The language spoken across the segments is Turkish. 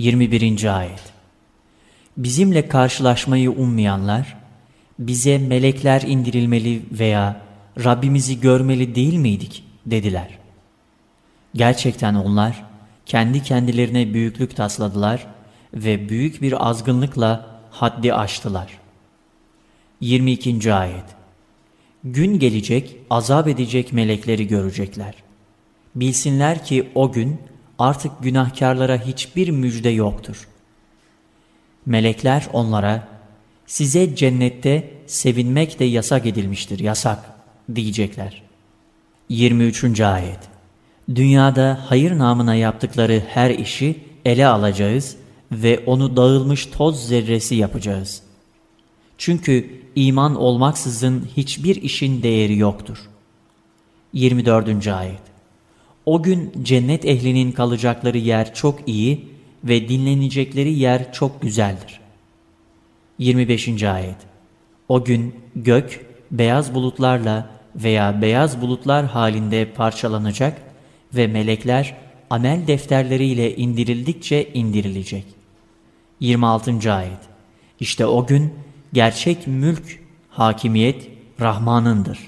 21. Ayet Bizimle karşılaşmayı ummayanlar, bize melekler indirilmeli veya Rabbimizi görmeli değil miydik dediler. Gerçekten onlar kendi kendilerine büyüklük tasladılar ve büyük bir azgınlıkla haddi aştılar. 22. Ayet Gün gelecek, azap edecek melekleri görecekler. Bilsinler ki o gün artık günahkarlara hiçbir müjde yoktur. Melekler onlara, size cennette sevinmek de yasak edilmiştir, yasak diyecekler. 23. Ayet Dünyada hayır namına yaptıkları her işi ele alacağız ve onu dağılmış toz zerresi yapacağız. Çünkü iman olmaksızın hiçbir işin değeri yoktur. 24. Ayet O gün cennet ehlinin kalacakları yer çok iyi ve dinlenecekleri yer çok güzeldir. 25. Ayet O gün gök beyaz bulutlarla veya beyaz bulutlar halinde parçalanacak ve melekler amel defterleriyle indirildikçe indirilecek. 26. Ayet İşte o gün gerçek mülk, hakimiyet Rahman'ındır.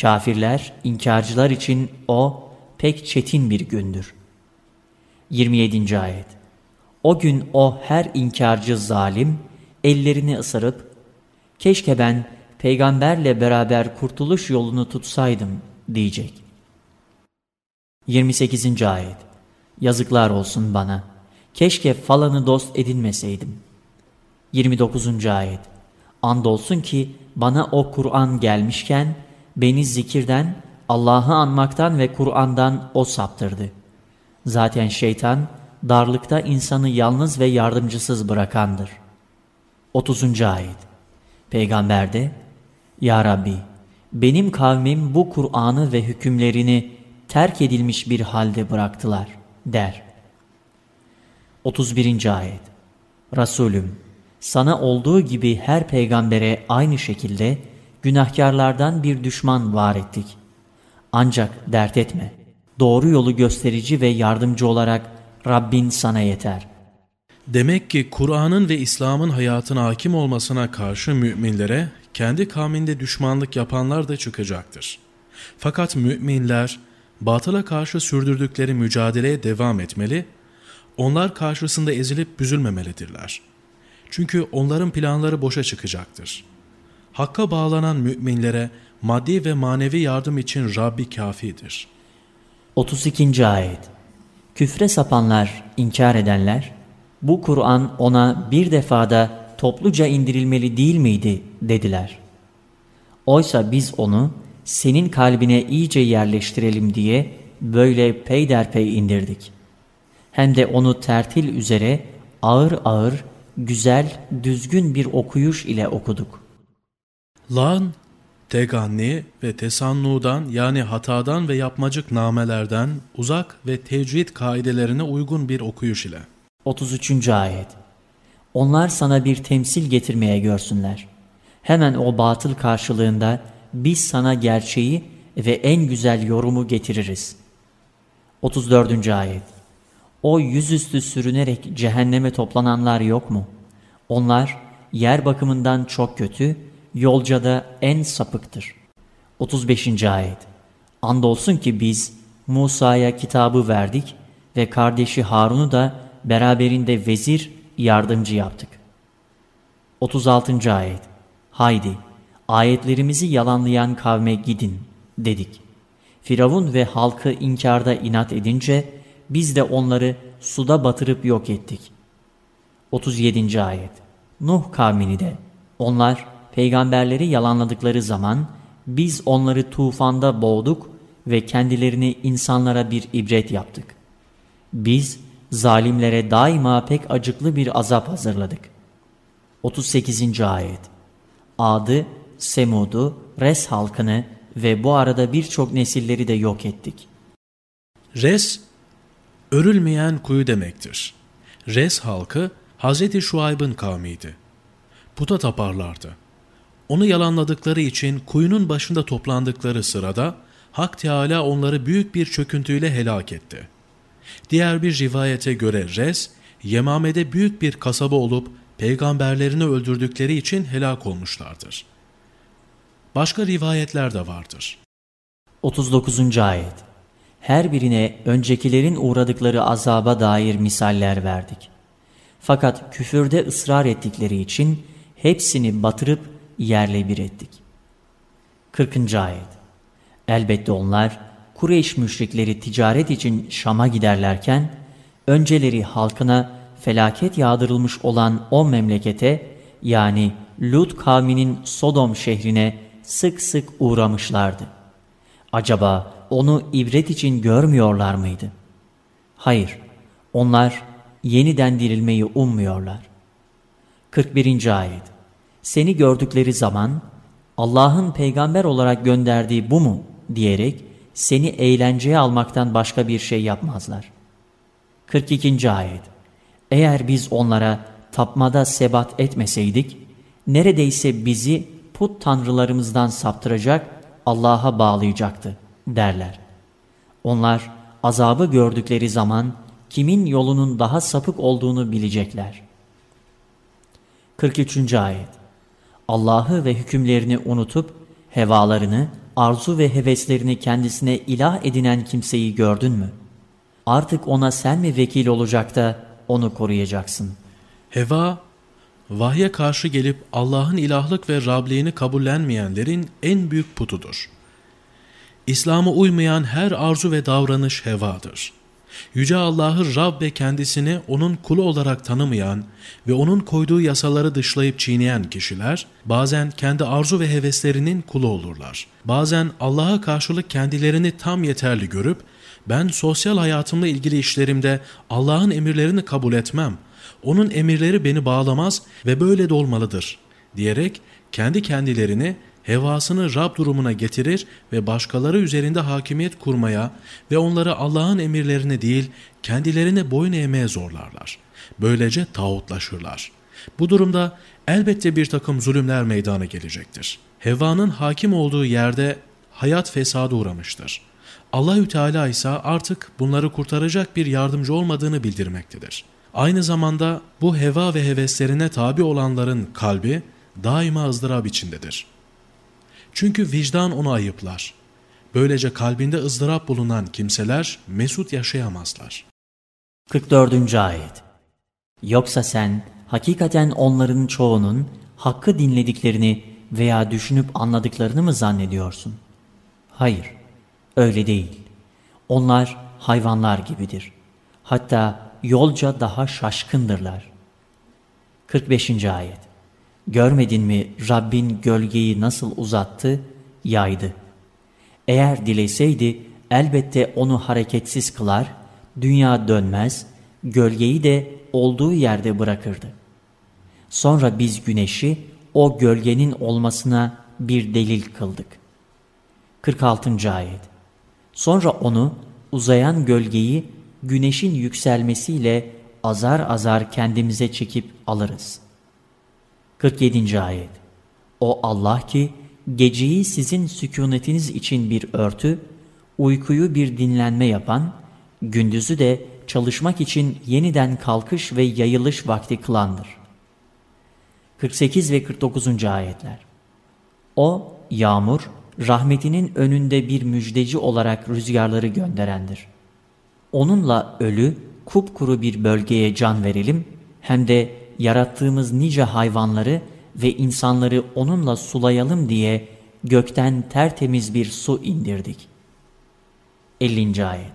Kafirler, inkarcılar için o pek çetin bir gündür. 27. Ayet O gün o her inkarcı zalim ellerini ısırıp keşke ben peygamberle beraber kurtuluş yolunu tutsaydım diyecek. 28. Ayet Yazıklar olsun bana. Keşke falanı dost edinmeseydim. 29. Ayet Andolsun ki bana o Kur'an gelmişken beni zikirden, Allah'ı anmaktan ve Kur'an'dan o saptırdı. Zaten şeytan darlıkta insanı yalnız ve yardımcısız bırakandır. 30. Ayet Peygamber de Ya Rabbi benim kavmim bu Kur'an'ı ve hükümlerini terk edilmiş bir halde bıraktılar der. 31. Ayet Resulüm sana olduğu gibi her peygambere aynı şekilde günahkarlardan bir düşman var ettik. Ancak dert etme. Doğru yolu gösterici ve yardımcı olarak Rabbin sana yeter. Demek ki Kur'an'ın ve İslam'ın hayatına hakim olmasına karşı müminlere kendi kavminde düşmanlık yapanlar da çıkacaktır. Fakat müminler batıla karşı sürdürdükleri mücadeleye devam etmeli, onlar karşısında ezilip büzülmemelidirler. Çünkü onların planları boşa çıkacaktır. Hakka bağlanan müminlere maddi ve manevi yardım için Rabbi kafidir. 32. Ayet Küfre sapanlar, inkar edenler, bu Kur'an ona bir defada topluca indirilmeli değil miydi dediler. Oysa biz onu senin kalbine iyice yerleştirelim diye böyle peyderpey indirdik. Hem de onu tertil üzere ağır ağır, güzel, düzgün bir okuyuş ile okuduk. Lan, teganni ve tesannudan yani hatadan ve yapmacık namelerden uzak ve tecvid kaidelerine uygun bir okuyuş ile. 33. Ayet Onlar sana bir temsil getirmeye görsünler. Hemen o batıl karşılığında biz sana gerçeği ve en güzel yorumu getiririz. 34. Ayet O yüzüstü sürünerek cehenneme toplananlar yok mu? Onlar yer bakımından çok kötü, yolca da en sapıktır. 35. Ayet Andolsun ki biz Musa'ya kitabı verdik ve kardeşi Harun'u da beraberinde vezir, yardımcı yaptık. 36. Ayet Haydi ayetlerimizi yalanlayan kavme gidin dedik. Firavun ve halkı inkarda inat edince biz de onları suda batırıp yok ettik. 37. Ayet Nuh kavmini de onlar peygamberleri yalanladıkları zaman biz onları tufanda boğduk ve kendilerini insanlara bir ibret yaptık. Biz zalimlere daima pek acıklı bir azap hazırladık. 38. Ayet Adı Semud'u, Res halkını ve bu arada birçok nesilleri de yok ettik. Res, örülmeyen kuyu demektir. Res halkı Hz. Şuayb'ın kavmiydi. Puta taparlardı. Onu yalanladıkları için kuyunun başında toplandıkları sırada Hak Teala onları büyük bir çöküntüyle helak etti. Diğer bir rivayete göre Res, Yemame'de büyük bir kasaba olup peygamberlerini öldürdükleri için helak olmuşlardır. Başka rivayetler de vardır. 39. Ayet Her birine öncekilerin uğradıkları azaba dair misaller verdik. Fakat küfürde ısrar ettikleri için hepsini batırıp yerle bir ettik. 40. Ayet Elbette onlar Kureyş müşrikleri ticaret için Şam'a giderlerken önceleri halkına felaket yağdırılmış olan o memlekete yani Lut kavminin Sodom şehrine sık sık uğramışlardı. Acaba onu ibret için görmüyorlar mıydı? Hayır, onlar yeniden dirilmeyi ummuyorlar. 41. Ayet Seni gördükleri zaman Allah'ın peygamber olarak gönderdiği bu mu diyerek seni eğlenceye almaktan başka bir şey yapmazlar. 42. Ayet Eğer biz onlara tapmada sebat etmeseydik, neredeyse bizi put tanrılarımızdan saptıracak, Allah'a bağlayacaktı derler. Onlar azabı gördükleri zaman kimin yolunun daha sapık olduğunu bilecekler. 43. Ayet Allah'ı ve hükümlerini unutup hevalarını, arzu ve heveslerini kendisine ilah edinen kimseyi gördün mü? Artık ona sen mi vekil olacak da onu koruyacaksın? Heva, vahye karşı gelip Allah'ın ilahlık ve Rabliğini kabullenmeyenlerin en büyük putudur. İslam'a uymayan her arzu ve davranış hevadır. Yüce Allah'ı Rab ve kendisini onun kulu olarak tanımayan ve onun koyduğu yasaları dışlayıp çiğneyen kişiler bazen kendi arzu ve heveslerinin kulu olurlar. Bazen Allah'a karşılık kendilerini tam yeterli görüp ben sosyal hayatımla ilgili işlerimde Allah'ın emirlerini kabul etmem, onun emirleri beni bağlamaz ve böyle de olmalıdır diyerek kendi kendilerini hevasını Rab durumuna getirir ve başkaları üzerinde hakimiyet kurmaya ve onları Allah'ın emirlerine değil kendilerine boyun eğmeye zorlarlar. Böylece tağutlaşırlar. Bu durumda elbette bir takım zulümler meydana gelecektir. Hevanın hakim olduğu yerde hayat fesada uğramıştır. Allahü Teala ise artık bunları kurtaracak bir yardımcı olmadığını bildirmektedir. Aynı zamanda bu heva ve heveslerine tabi olanların kalbi daima ızdırap içindedir. Çünkü vicdan onu ayıplar. Böylece kalbinde ızdırap bulunan kimseler mesut yaşayamazlar. 44. Ayet Yoksa sen hakikaten onların çoğunun hakkı dinlediklerini veya düşünüp anladıklarını mı zannediyorsun? Hayır, öyle değil. Onlar hayvanlar gibidir. Hatta yolca daha şaşkındırlar. 45. Ayet Görmedin mi Rabbin gölgeyi nasıl uzattı, yaydı. Eğer dileseydi elbette onu hareketsiz kılar, dünya dönmez, gölgeyi de olduğu yerde bırakırdı. Sonra biz güneşi o gölgenin olmasına bir delil kıldık. 46. Ayet Sonra onu uzayan gölgeyi güneşin yükselmesiyle azar azar kendimize çekip alırız. 47. Ayet O Allah ki geceyi sizin sükunetiniz için bir örtü, uykuyu bir dinlenme yapan, gündüzü de çalışmak için yeniden kalkış ve yayılış vakti kılandır. 48 ve 49. Ayetler O, yağmur, rahmetinin önünde bir müjdeci olarak rüzgarları gönderendir. Onunla ölü, kupkuru bir bölgeye can verelim, hem de yarattığımız nice hayvanları ve insanları onunla sulayalım diye gökten tertemiz bir su indirdik. 50. Ayet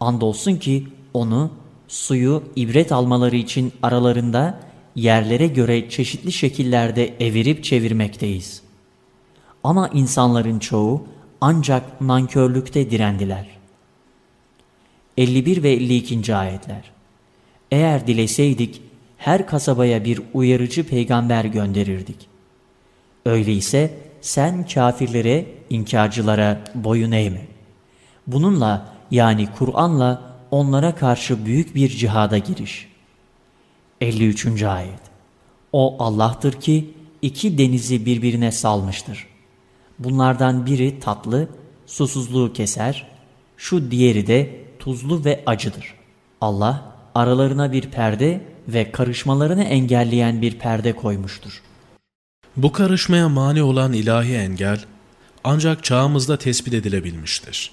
Andolsun ki onu, suyu ibret almaları için aralarında yerlere göre çeşitli şekillerde evirip çevirmekteyiz. Ama insanların çoğu ancak nankörlükte direndiler. 51 ve 52. Ayetler Eğer dileseydik her kasabaya bir uyarıcı peygamber gönderirdik. Öyleyse sen kafirlere, inkarcılara boyun eğme. Bununla yani Kur'an'la onlara karşı büyük bir cihada giriş. 53. Ayet O Allah'tır ki iki denizi birbirine salmıştır. Bunlardan biri tatlı, susuzluğu keser, şu diğeri de tuzlu ve acıdır. Allah aralarına bir perde ve karışmalarını engelleyen bir perde koymuştur. Bu karışmaya mani olan ilahi engel ancak çağımızda tespit edilebilmiştir.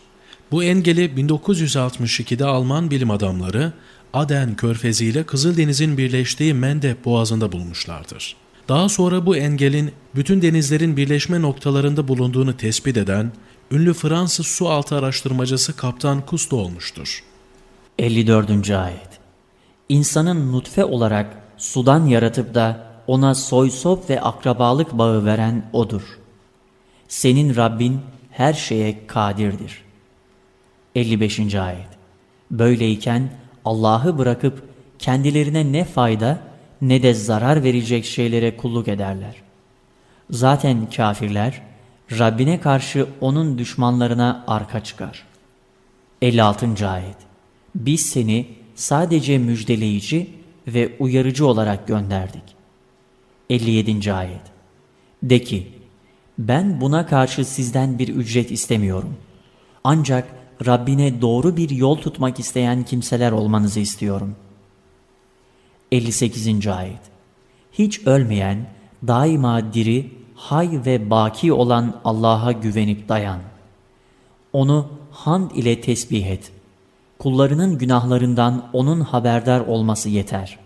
Bu engeli 1962'de Alman bilim adamları Aden Körfezi ile Kızıldeniz'in birleştiği Mendeb Boğazı'nda bulmuşlardır. Daha sonra bu engelin bütün denizlerin birleşme noktalarında bulunduğunu tespit eden ünlü Fransız su altı araştırmacısı Kaptan Cousteau olmuştur. 54. Ayet İnsanın nutfe olarak sudan yaratıp da ona soy sop ve akrabalık bağı veren O'dur. Senin Rabbin her şeye kadirdir. 55. Ayet Böyleyken Allah'ı bırakıp kendilerine ne fayda ne de zarar verecek şeylere kulluk ederler. Zaten kafirler Rabbine karşı onun düşmanlarına arka çıkar. 56. Ayet Biz seni sadece müjdeleyici ve uyarıcı olarak gönderdik. 57. Ayet De ki, ben buna karşı sizden bir ücret istemiyorum. Ancak Rabbine doğru bir yol tutmak isteyen kimseler olmanızı istiyorum. 58. Ayet Hiç ölmeyen, daima diri, hay ve baki olan Allah'a güvenip dayan. Onu hamd ile tesbih et. Kullarının günahlarından O'nun haberdar olması yeter.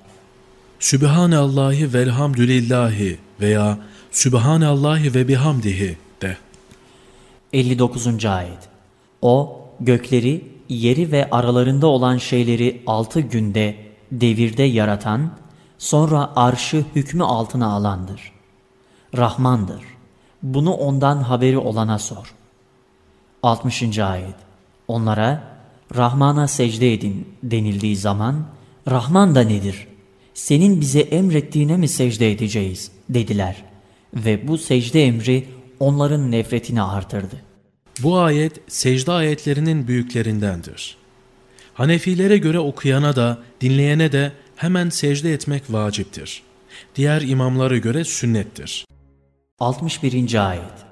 Sübhanellahi velhamdülillahi veya Sübhanellahi ve bihamdihi de. 59. Ayet O, gökleri, yeri ve aralarında olan şeyleri altı günde, devirde yaratan, sonra arşı hükmü altına alandır. Rahmandır. Bunu ondan haberi olana sor. 60. Ayet Onlara, Rahman'a secde edin denildiği zaman, Rahman da nedir? Senin bize emrettiğine mi secde edeceğiz? dediler. Ve bu secde emri onların nefretini artırdı. Bu ayet secde ayetlerinin büyüklerindendir. Hanefilere göre okuyana da dinleyene de hemen secde etmek vaciptir. Diğer imamlara göre sünnettir. 61. Ayet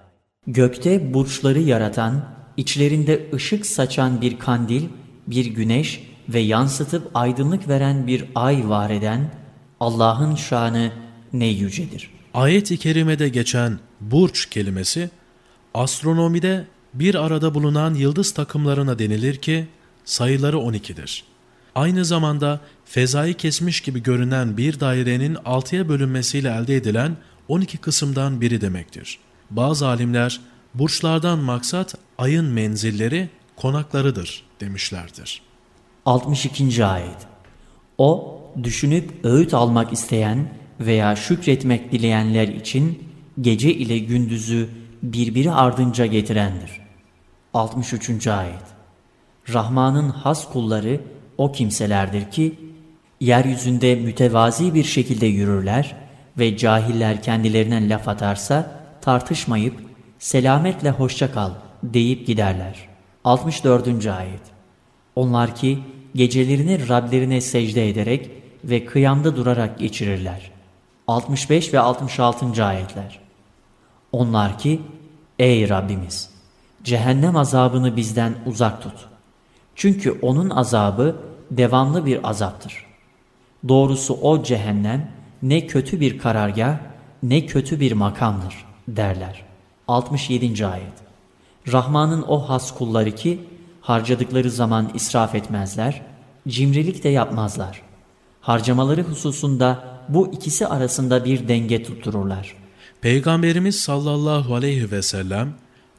Gökte burçları yaratan, içlerinde ışık saçan bir kandil, bir güneş ve yansıtıp aydınlık veren bir ay var eden Allah'ın şanı ne yücedir. Ayet-i kerimede geçen burç kelimesi, astronomide bir arada bulunan yıldız takımlarına denilir ki sayıları 12'dir. Aynı zamanda fezayı kesmiş gibi görünen bir dairenin altıya bölünmesiyle elde edilen 12 kısımdan biri demektir. Bazı alimler burçlardan maksat ayın menzilleri, konaklarıdır demişlerdir. 62. Ayet O, düşünüp öğüt almak isteyen veya şükretmek dileyenler için gece ile gündüzü birbiri ardınca getirendir. 63. Ayet Rahman'ın has kulları o kimselerdir ki, yeryüzünde mütevazi bir şekilde yürürler ve cahiller kendilerine laf atarsa tartışmayıp selametle hoşça kal deyip giderler. 64. Ayet Onlar ki gecelerini Rablerine secde ederek ve kıyamda durarak geçirirler. 65 ve 66. ayetler Onlar ki ey Rabbimiz cehennem azabını bizden uzak tut. Çünkü onun azabı devamlı bir azaptır. Doğrusu o cehennem ne kötü bir karargah ne kötü bir makamdır derler. 67. ayet Rahman'ın o has kulları ki harcadıkları zaman israf etmezler, cimrilik de yapmazlar. Harcamaları hususunda bu ikisi arasında bir denge tuttururlar. Peygamberimiz sallallahu aleyhi ve sellem,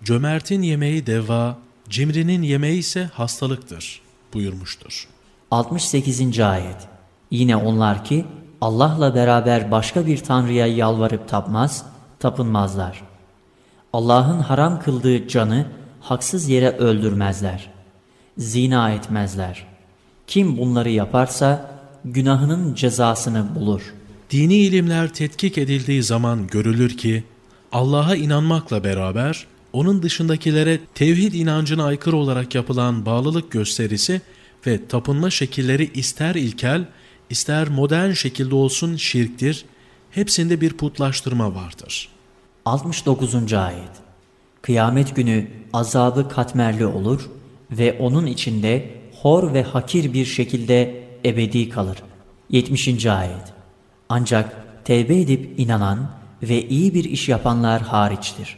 cömertin yemeği deva, cimrinin yemeği ise hastalıktır buyurmuştur. 68. ayet Yine onlar ki Allah'la beraber başka bir tanrıya yalvarıp tapmaz, tapınmazlar. Allah'ın haram kıldığı canı haksız yere öldürmezler. Zina etmezler. Kim bunları yaparsa günahının cezasını bulur. Dini ilimler tetkik edildiği zaman görülür ki Allah'a inanmakla beraber onun dışındakilere tevhid inancına aykırı olarak yapılan bağlılık gösterisi ve tapınma şekilleri ister ilkel, ister modern şekilde olsun şirktir, hepsinde bir putlaştırma vardır. 69. Ayet Kıyamet günü azabı katmerli olur ve onun içinde hor ve hakir bir şekilde ebedi kalır. 70. Ayet Ancak tevbe edip inanan ve iyi bir iş yapanlar hariçtir.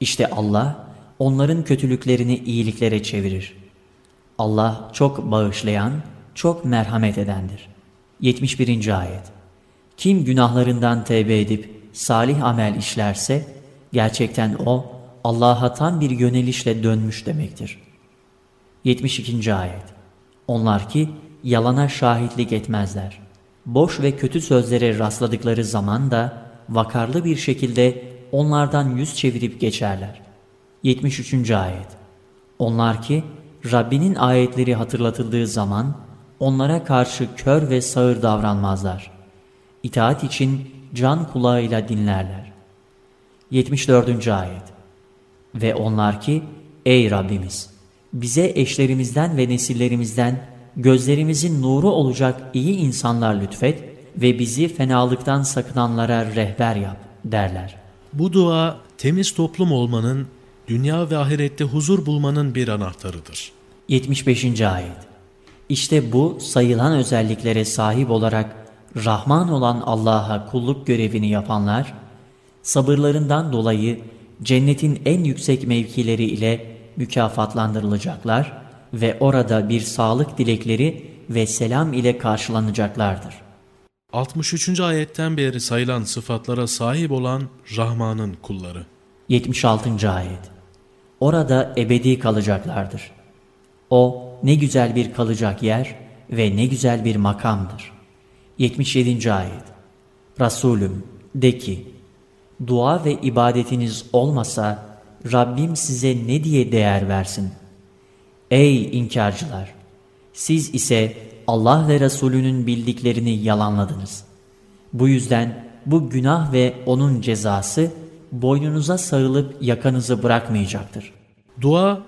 İşte Allah onların kötülüklerini iyiliklere çevirir. Allah çok bağışlayan, çok merhamet edendir. 71. Ayet Kim günahlarından tevbe edip salih amel işlerse, gerçekten o Allah'a tam bir yönelişle dönmüş demektir. 72. Ayet Onlar ki yalana şahitlik etmezler. Boş ve kötü sözlere rastladıkları zaman da vakarlı bir şekilde onlardan yüz çevirip geçerler. 73. Ayet Onlar ki Rabbinin ayetleri hatırlatıldığı zaman onlara karşı kör ve sağır davranmazlar. İtaat için can kulağıyla dinlerler. 74. Ayet Ve onlar ki ey Rabbimiz bize eşlerimizden ve nesillerimizden gözlerimizin nuru olacak iyi insanlar lütfet ve bizi fenalıktan sakınanlara rehber yap derler. Bu dua temiz toplum olmanın, dünya ve ahirette huzur bulmanın bir anahtarıdır. 75. Ayet İşte bu sayılan özelliklere sahip olarak Rahman olan Allah'a kulluk görevini yapanlar, sabırlarından dolayı cennetin en yüksek mevkileri ile mükafatlandırılacaklar ve orada bir sağlık dilekleri ve selam ile karşılanacaklardır. 63. ayetten beri sayılan sıfatlara sahip olan Rahman'ın kulları. 76. ayet Orada ebedi kalacaklardır. O ne güzel bir kalacak yer ve ne güzel bir makamdır. 77. ayet Resulüm de ki, dua ve ibadetiniz olmasa Rabbim size ne diye değer versin? Ey inkarcılar! Siz ise Allah ve Resulünün bildiklerini yalanladınız. Bu yüzden bu günah ve onun cezası boynunuza sarılıp yakanızı bırakmayacaktır. Dua,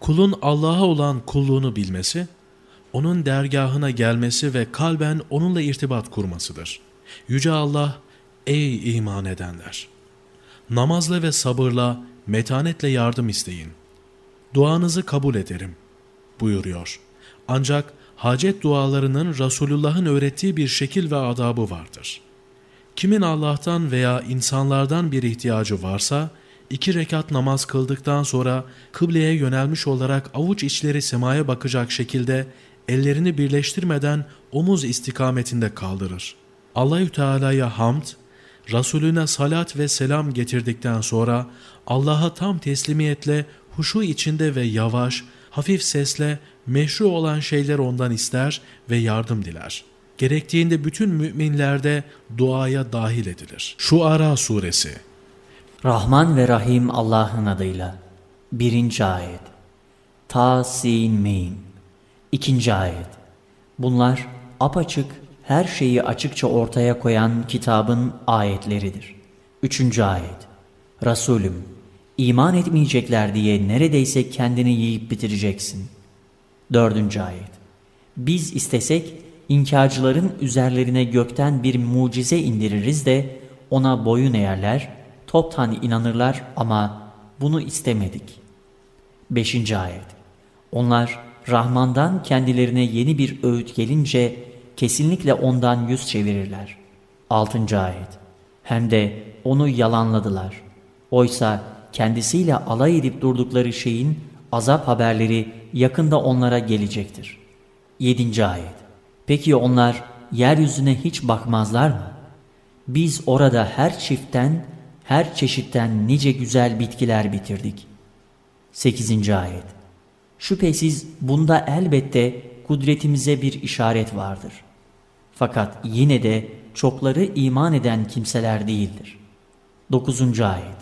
kulun Allah'a olan kulluğunu bilmesi, onun dergahına gelmesi ve kalben onunla irtibat kurmasıdır. Yüce Allah, ey iman edenler! Namazla ve sabırla, metanetle yardım isteyin. Duanızı kabul ederim, buyuruyor. Ancak hacet dualarının Resulullah'ın öğrettiği bir şekil ve adabı vardır. Kimin Allah'tan veya insanlardan bir ihtiyacı varsa, iki rekat namaz kıldıktan sonra kıbleye yönelmiş olarak avuç içleri semaya bakacak şekilde ellerini birleştirmeden omuz istikametinde kaldırır. Allahü Teala'ya hamd, Resulüne salat ve selam getirdikten sonra Allah'a tam teslimiyetle huşu içinde ve yavaş, hafif sesle meşru olan şeyler ondan ister ve yardım diler. Gerektiğinde bütün müminlerde duaya dahil edilir. Şu Ara Suresi Rahman ve Rahim Allah'ın adıyla. Birinci ayet. Ta sin mim. İkinci ayet. Bunlar apaçık her şeyi açıkça ortaya koyan kitabın ayetleridir. Üçüncü ayet. Resulüm, iman etmeyecekler diye neredeyse kendini yiyip bitireceksin. Dördüncü ayet. Biz istesek inkarcıların üzerlerine gökten bir mucize indiririz de ona boyun eğerler, toptan inanırlar ama bunu istemedik. Beşinci ayet. Onlar Rahman'dan kendilerine yeni bir öğüt gelince kesinlikle ondan yüz çevirirler. 6. ayet Hem de onu yalanladılar. Oysa kendisiyle alay edip durdukları şeyin azap haberleri yakında onlara gelecektir. 7. ayet Peki onlar yeryüzüne hiç bakmazlar mı? Biz orada her çiftten, her çeşitten nice güzel bitkiler bitirdik. 8. ayet Şüphesiz bunda elbette kudretimize bir işaret vardır.'' Fakat yine de çokları iman eden kimseler değildir. 9. Ayet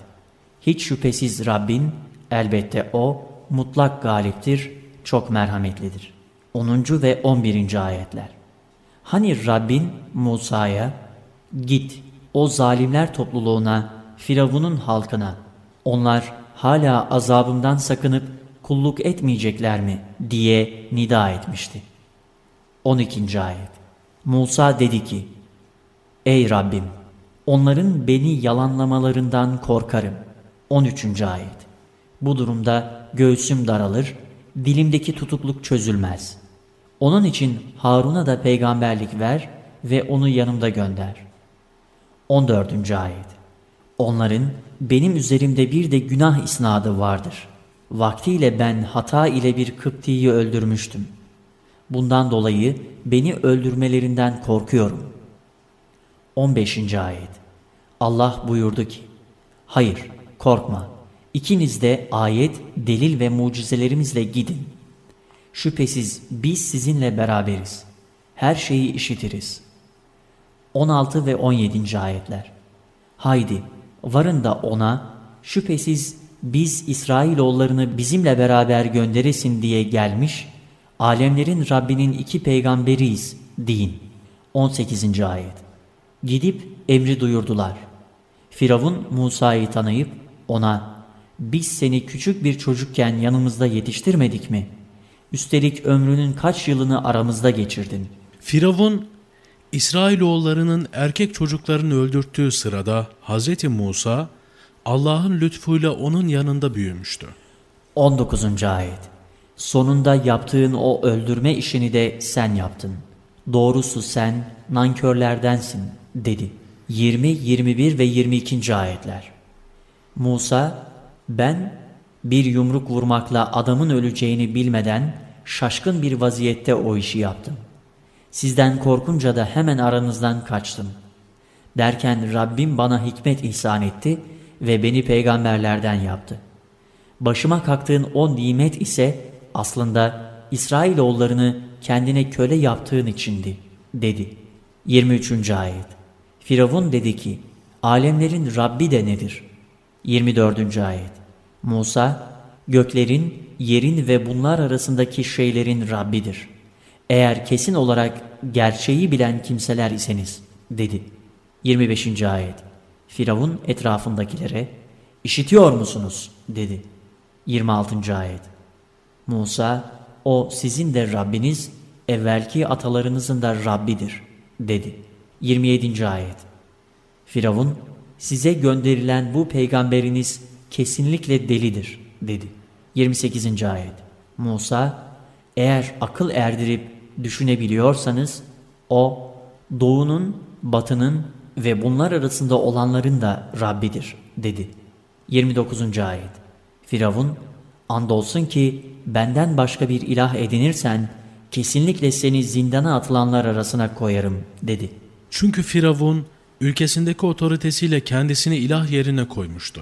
Hiç şüphesiz Rabbin elbette O mutlak galiptir, çok merhametlidir. 10. ve 11. ayetler Hani Rabbin Musa'ya git o zalimler topluluğuna, Firavun'un halkına, onlar hala azabımdan sakınıp kulluk etmeyecekler mi diye nida etmişti. 12. ayet Musa dedi ki, Ey Rabbim! Onların beni yalanlamalarından korkarım. 13. Ayet Bu durumda göğsüm daralır, dilimdeki tutukluk çözülmez. Onun için Harun'a da peygamberlik ver ve onu yanımda gönder. 14. Ayet Onların benim üzerimde bir de günah isnadı vardır. Vaktiyle ben hata ile bir Kıpti'yi öldürmüştüm. Bundan dolayı beni öldürmelerinden korkuyorum. 15. Ayet Allah buyurdu ki, Hayır, korkma. İkiniz de ayet, delil ve mucizelerimizle gidin. Şüphesiz biz sizinle beraberiz. Her şeyi işitiriz. 16 ve 17. ayetler Haydi, varın da ona, şüphesiz biz İsrailoğullarını bizimle beraber gönderesin diye gelmiş, alemlerin Rabbinin iki peygamberiyiz deyin. 18. ayet Gidip emri duyurdular. Firavun Musa'yı tanıyıp ona biz seni küçük bir çocukken yanımızda yetiştirmedik mi? Üstelik ömrünün kaç yılını aramızda geçirdin. Firavun İsrailoğullarının erkek çocuklarını öldürttüğü sırada Hz. Musa Allah'ın lütfuyla onun yanında büyümüştü. 19. Ayet Sonunda yaptığın o öldürme işini de sen yaptın. Doğrusu sen nankörlerdensin dedi. 20, 21 ve 22. ayetler. Musa, ben bir yumruk vurmakla adamın öleceğini bilmeden şaşkın bir vaziyette o işi yaptım. Sizden korkunca da hemen aranızdan kaçtım. Derken Rabbim bana hikmet ihsan etti ve beni peygamberlerden yaptı. Başıma kalktığın o nimet ise aslında İsrailoğullarını kendine köle yaptığın içindi, dedi. 23. Ayet Firavun dedi ki, alemlerin Rabbi de nedir? 24. Ayet Musa, göklerin, yerin ve bunlar arasındaki şeylerin Rabbidir. Eğer kesin olarak gerçeği bilen kimseler iseniz, dedi. 25. Ayet Firavun etrafındakilere, işitiyor musunuz? dedi. 26. Ayet Musa, o sizin de Rabbiniz, evvelki atalarınızın da Rabbidir, dedi. 27. Ayet Firavun, size gönderilen bu peygamberiniz kesinlikle delidir, dedi. 28. Ayet Musa, eğer akıl erdirip düşünebiliyorsanız, o doğunun, batının ve bunlar arasında olanların da Rabbidir, dedi. 29. Ayet Firavun, andolsun ki benden başka bir ilah edinirsen, kesinlikle seni zindana atılanlar arasına koyarım, dedi. Çünkü Firavun, ülkesindeki otoritesiyle kendisini ilah yerine koymuştu.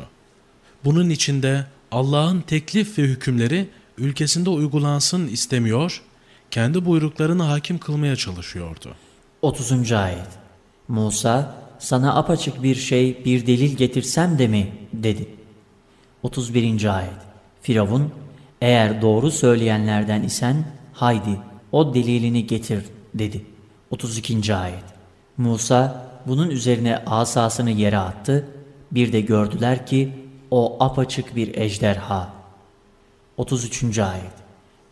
Bunun içinde Allah'ın teklif ve hükümleri ülkesinde uygulansın istemiyor, kendi buyruklarını hakim kılmaya çalışıyordu. 30. Ayet Musa, sana apaçık bir şey, bir delil getirsem de mi? dedi. 31. Ayet Firavun, eğer doğru söyleyenlerden isen, haydi o delilini getir, dedi. 32. Ayet Musa, bunun üzerine asasını yere attı, bir de gördüler ki, o apaçık bir ejderha. 33. Ayet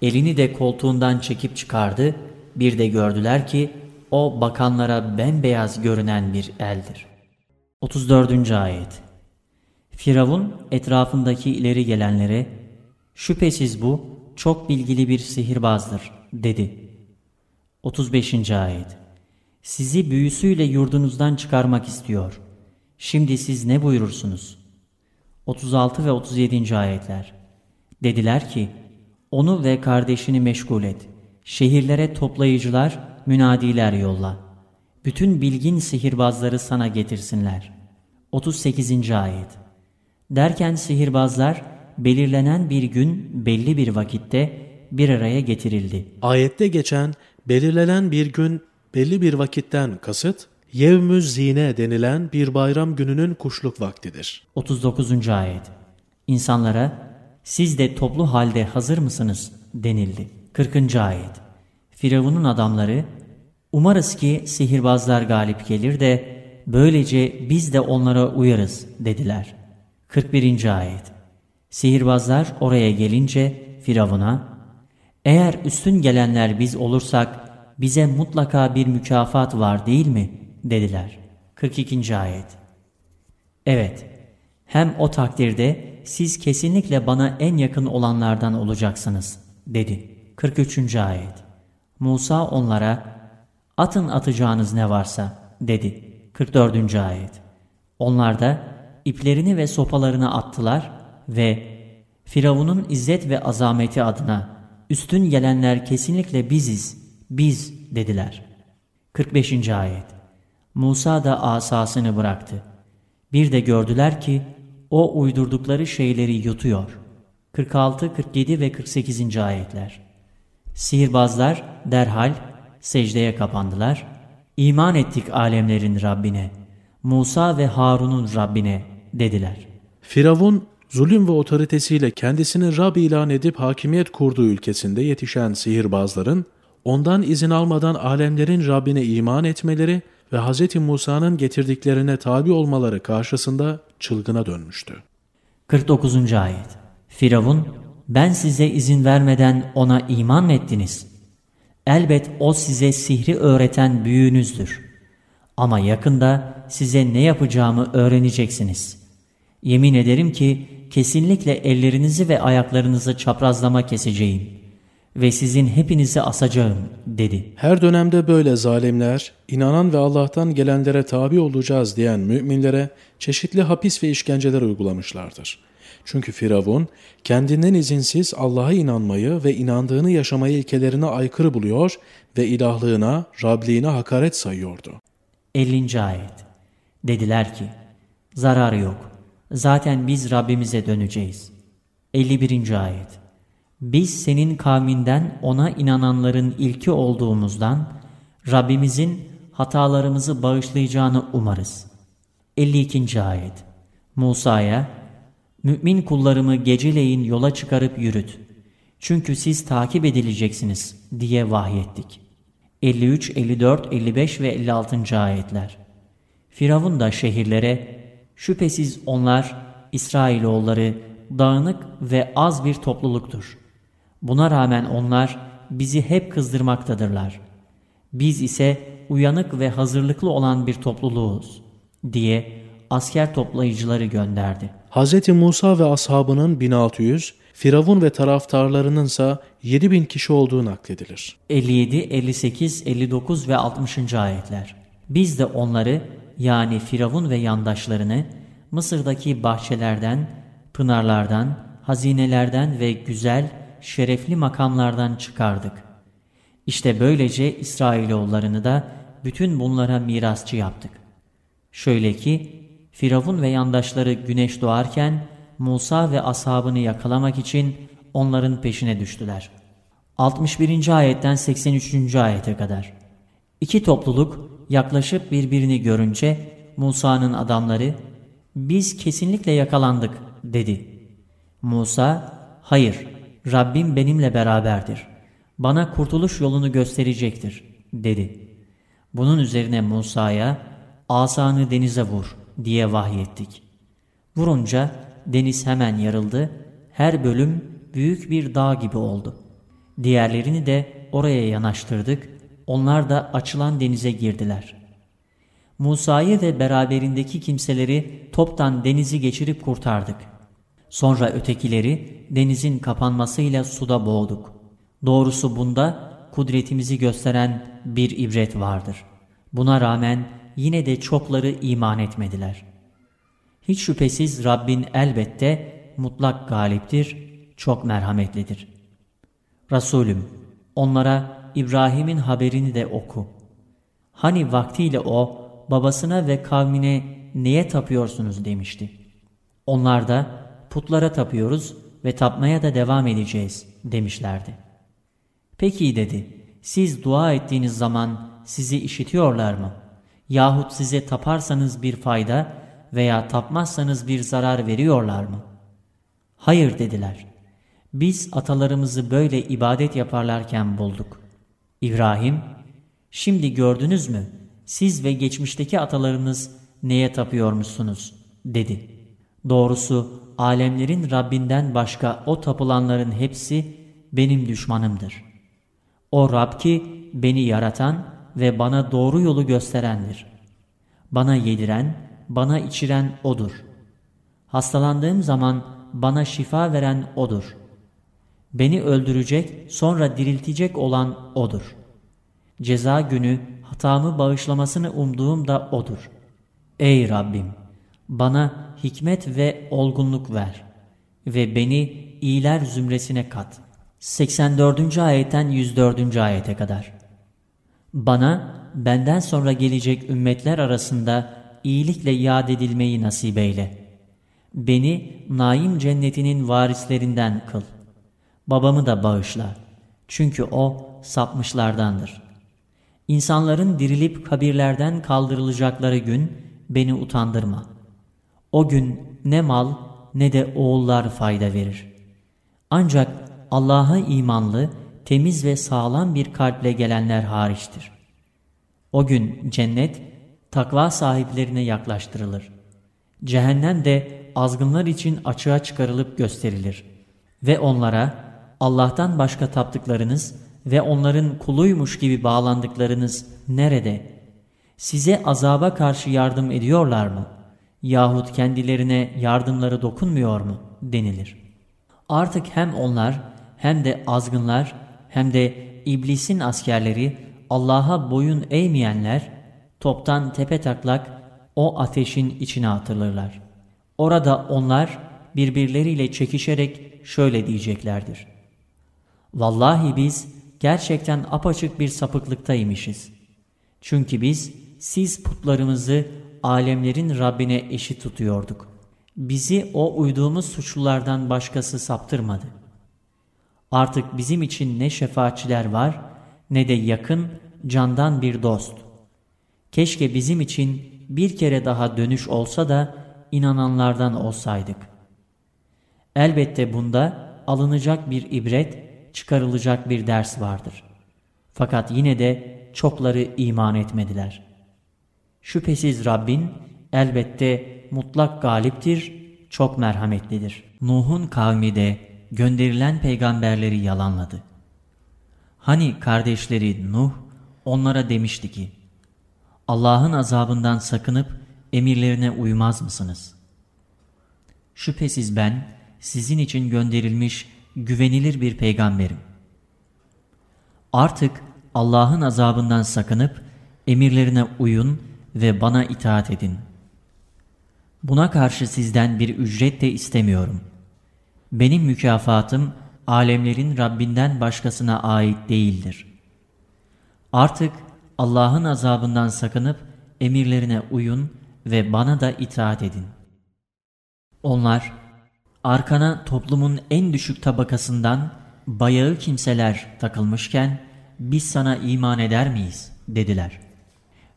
Elini de koltuğundan çekip çıkardı, bir de gördüler ki o bakanlara bembeyaz görünen bir eldir. 34. Ayet Firavun etrafındaki ileri gelenlere şüphesiz bu çok bilgili bir sihirbazdır dedi. 35. Ayet Sizi büyüsüyle yurdunuzdan çıkarmak istiyor. Şimdi siz ne buyurursunuz? 36 ve 37. ayetler. Dediler ki, onu ve kardeşini meşgul et. Şehirlere toplayıcılar, münadiler yolla. Bütün bilgin sihirbazları sana getirsinler. 38. ayet. Derken sihirbazlar belirlenen bir gün belli bir vakitte bir araya getirildi. Ayette geçen belirlenen bir gün belli bir vakitten kasıt Yevmüz Zine denilen bir bayram gününün kuşluk vaktidir. 39. ayet İnsanlara siz de toplu halde hazır mısınız denildi. 40. ayet Firavun'un adamları umarız ki sihirbazlar galip gelir de böylece biz de onlara uyarız dediler. 41. ayet Sihirbazlar oraya gelince Firavun'a eğer üstün gelenler biz olursak bize mutlaka bir mükafat var değil mi? dediler. 42. ayet Evet, hem o takdirde siz kesinlikle bana en yakın olanlardan olacaksınız, dedi. 43. ayet Musa onlara, atın atacağınız ne varsa dedi. 44. ayet. Onlar da iplerini ve sopalarını attılar ve Firavun'un izzet ve azameti adına üstün gelenler kesinlikle biziz, biz dediler. 45. ayet. Musa da asasını bıraktı. Bir de gördüler ki o uydurdukları şeyleri yutuyor. 46, 47 ve 48. ayetler. Sihirbazlar derhal secdeye kapandılar. İman ettik alemlerin Rabbine, Musa ve Harun'un Rabbine dediler. Firavun zulüm ve otoritesiyle kendisini Rab ilan edip hakimiyet kurduğu ülkesinde yetişen sihirbazların ondan izin almadan alemlerin Rabbine iman etmeleri ve Hz. Musa'nın getirdiklerine tabi olmaları karşısında çılgına dönmüştü. 49. Ayet Firavun, ben size izin vermeden ona iman ettiniz. Elbet o size sihri öğreten büyüğünüzdür. Ama yakında size ne yapacağımı öğreneceksiniz. Yemin ederim ki kesinlikle ellerinizi ve ayaklarınızı çaprazlama keseceğim ve sizin hepinizi asacağım dedi. Her dönemde böyle zalimler, inanan ve Allah'tan gelenlere tabi olacağız diyen müminlere çeşitli hapis ve işkenceler uygulamışlardır. Çünkü Firavun kendinden izinsiz Allah'a inanmayı ve inandığını yaşamayı ilkelerine aykırı buluyor ve ilahlığına, Rabliğine hakaret sayıyordu. 50. Ayet Dediler ki, zararı yok. Zaten biz Rabbimize döneceğiz. 51. Ayet Biz senin kavminden ona inananların ilki olduğumuzdan Rabbimizin hatalarımızı bağışlayacağını umarız. 52. Ayet Musa'ya Mümin kullarımı geceleyin yola çıkarıp yürüt. Çünkü siz takip edileceksiniz diye vahyettik. 53, 54, 55 ve 56. ayetler. Firavun da şehirlere, şüphesiz onlar İsrailoğulları dağınık ve az bir topluluktur. Buna rağmen onlar bizi hep kızdırmaktadırlar. Biz ise uyanık ve hazırlıklı olan bir topluluğuz diye asker toplayıcıları gönderdi. Hz. Musa ve ashabının 1600, Firavun ve taraftarlarının ise 7000 kişi olduğu nakledilir. 57, 58, 59 ve 60. ayetler. Biz de onları yani Firavun ve yandaşlarını Mısır'daki bahçelerden, pınarlardan, hazinelerden ve güzel, şerefli makamlardan çıkardık. İşte böylece İsrailoğullarını da bütün bunlara mirasçı yaptık. Şöyle ki Firavun ve yandaşları güneş doğarken Musa ve ashabını yakalamak için onların peşine düştüler. 61. ayetten 83. ayete kadar. İki topluluk yaklaşıp birbirini görünce Musa'nın adamları biz kesinlikle yakalandık dedi. Musa hayır Rabbim benimle beraberdir. Bana kurtuluş yolunu gösterecektir dedi. Bunun üzerine Musa'ya asanı denize vur diye vahyettik. Vurunca deniz hemen yarıldı, her bölüm büyük bir dağ gibi oldu. Diğerlerini de oraya yanaştırdık, onlar da açılan denize girdiler. Musa'yı ve beraberindeki kimseleri toptan denizi geçirip kurtardık. Sonra ötekileri denizin kapanmasıyla suda boğduk. Doğrusu bunda kudretimizi gösteren bir ibret vardır. Buna rağmen yine de çokları iman etmediler. Hiç şüphesiz Rabbin elbette mutlak galiptir, çok merhametlidir. Resulüm, onlara İbrahim'in haberini de oku. Hani vaktiyle o, babasına ve kavmine neye tapıyorsunuz demişti. Onlar da putlara tapıyoruz ve tapmaya da devam edeceğiz demişlerdi. Peki dedi, siz dua ettiğiniz zaman sizi işitiyorlar mı? Yahut size taparsanız bir fayda veya tapmazsanız bir zarar veriyorlar mı? Hayır dediler. Biz atalarımızı böyle ibadet yaparlarken bulduk. İbrahim, şimdi gördünüz mü siz ve geçmişteki atalarınız neye tapıyormuşsunuz dedi. Doğrusu alemlerin Rabbinden başka o tapılanların hepsi benim düşmanımdır. O Rab ki beni yaratan ve bana doğru yolu gösterendir. Bana yediren, bana içiren O'dur. Hastalandığım zaman bana şifa veren O'dur. Beni öldürecek, sonra diriltecek olan O'dur. Ceza günü hatamı bağışlamasını umduğum da O'dur. Ey Rabbim! Bana hikmet ve olgunluk ver ve beni iyiler zümresine kat. 84. ayetten 104. ayete kadar. Bana benden sonra gelecek ümmetler arasında iyilikle yad edilmeyi nasip eyle. Beni naim cennetinin varislerinden kıl. Babamı da bağışla. Çünkü o sapmışlardandır. İnsanların dirilip kabirlerden kaldırılacakları gün beni utandırma. O gün ne mal ne de oğullar fayda verir. Ancak Allah'a imanlı, temiz ve sağlam bir kalple gelenler hariçtir. O gün cennet takva sahiplerine yaklaştırılır. Cehennem de azgınlar için açığa çıkarılıp gösterilir. Ve onlara Allah'tan başka taptıklarınız ve onların kuluymuş gibi bağlandıklarınız nerede? Size azaba karşı yardım ediyorlar mı? Yahut kendilerine yardımları dokunmuyor mu? denilir. Artık hem onlar hem de azgınlar hem de iblisin askerleri Allah'a boyun eğmeyenler toptan tepe taklak o ateşin içine atılırlar. Orada onlar birbirleriyle çekişerek şöyle diyeceklerdir. Vallahi biz gerçekten apaçık bir sapıklıktaymışız. Çünkü biz siz putlarımızı alemlerin Rabbine eşit tutuyorduk. Bizi o uyduğumuz suçlulardan başkası saptırmadı. Artık bizim için ne şefaatçiler var ne de yakın candan bir dost. Keşke bizim için bir kere daha dönüş olsa da inananlardan olsaydık. Elbette bunda alınacak bir ibret, çıkarılacak bir ders vardır. Fakat yine de çokları iman etmediler. Şüphesiz Rabbin elbette mutlak galiptir, çok merhametlidir. Nuh'un kavmi de gönderilen peygamberleri yalanladı. Hani kardeşleri Nuh onlara demişti ki, Allah'ın azabından sakınıp emirlerine uymaz mısınız? Şüphesiz ben sizin için gönderilmiş güvenilir bir peygamberim. Artık Allah'ın azabından sakınıp emirlerine uyun ve bana itaat edin. Buna karşı sizden bir ücret de istemiyorum. Benim mükafatım alemlerin Rabbinden başkasına ait değildir. Artık Allah'ın azabından sakınıp emirlerine uyun ve bana da itaat edin. Onlar arkana toplumun en düşük tabakasından bayağı kimseler takılmışken biz sana iman eder miyiz dediler.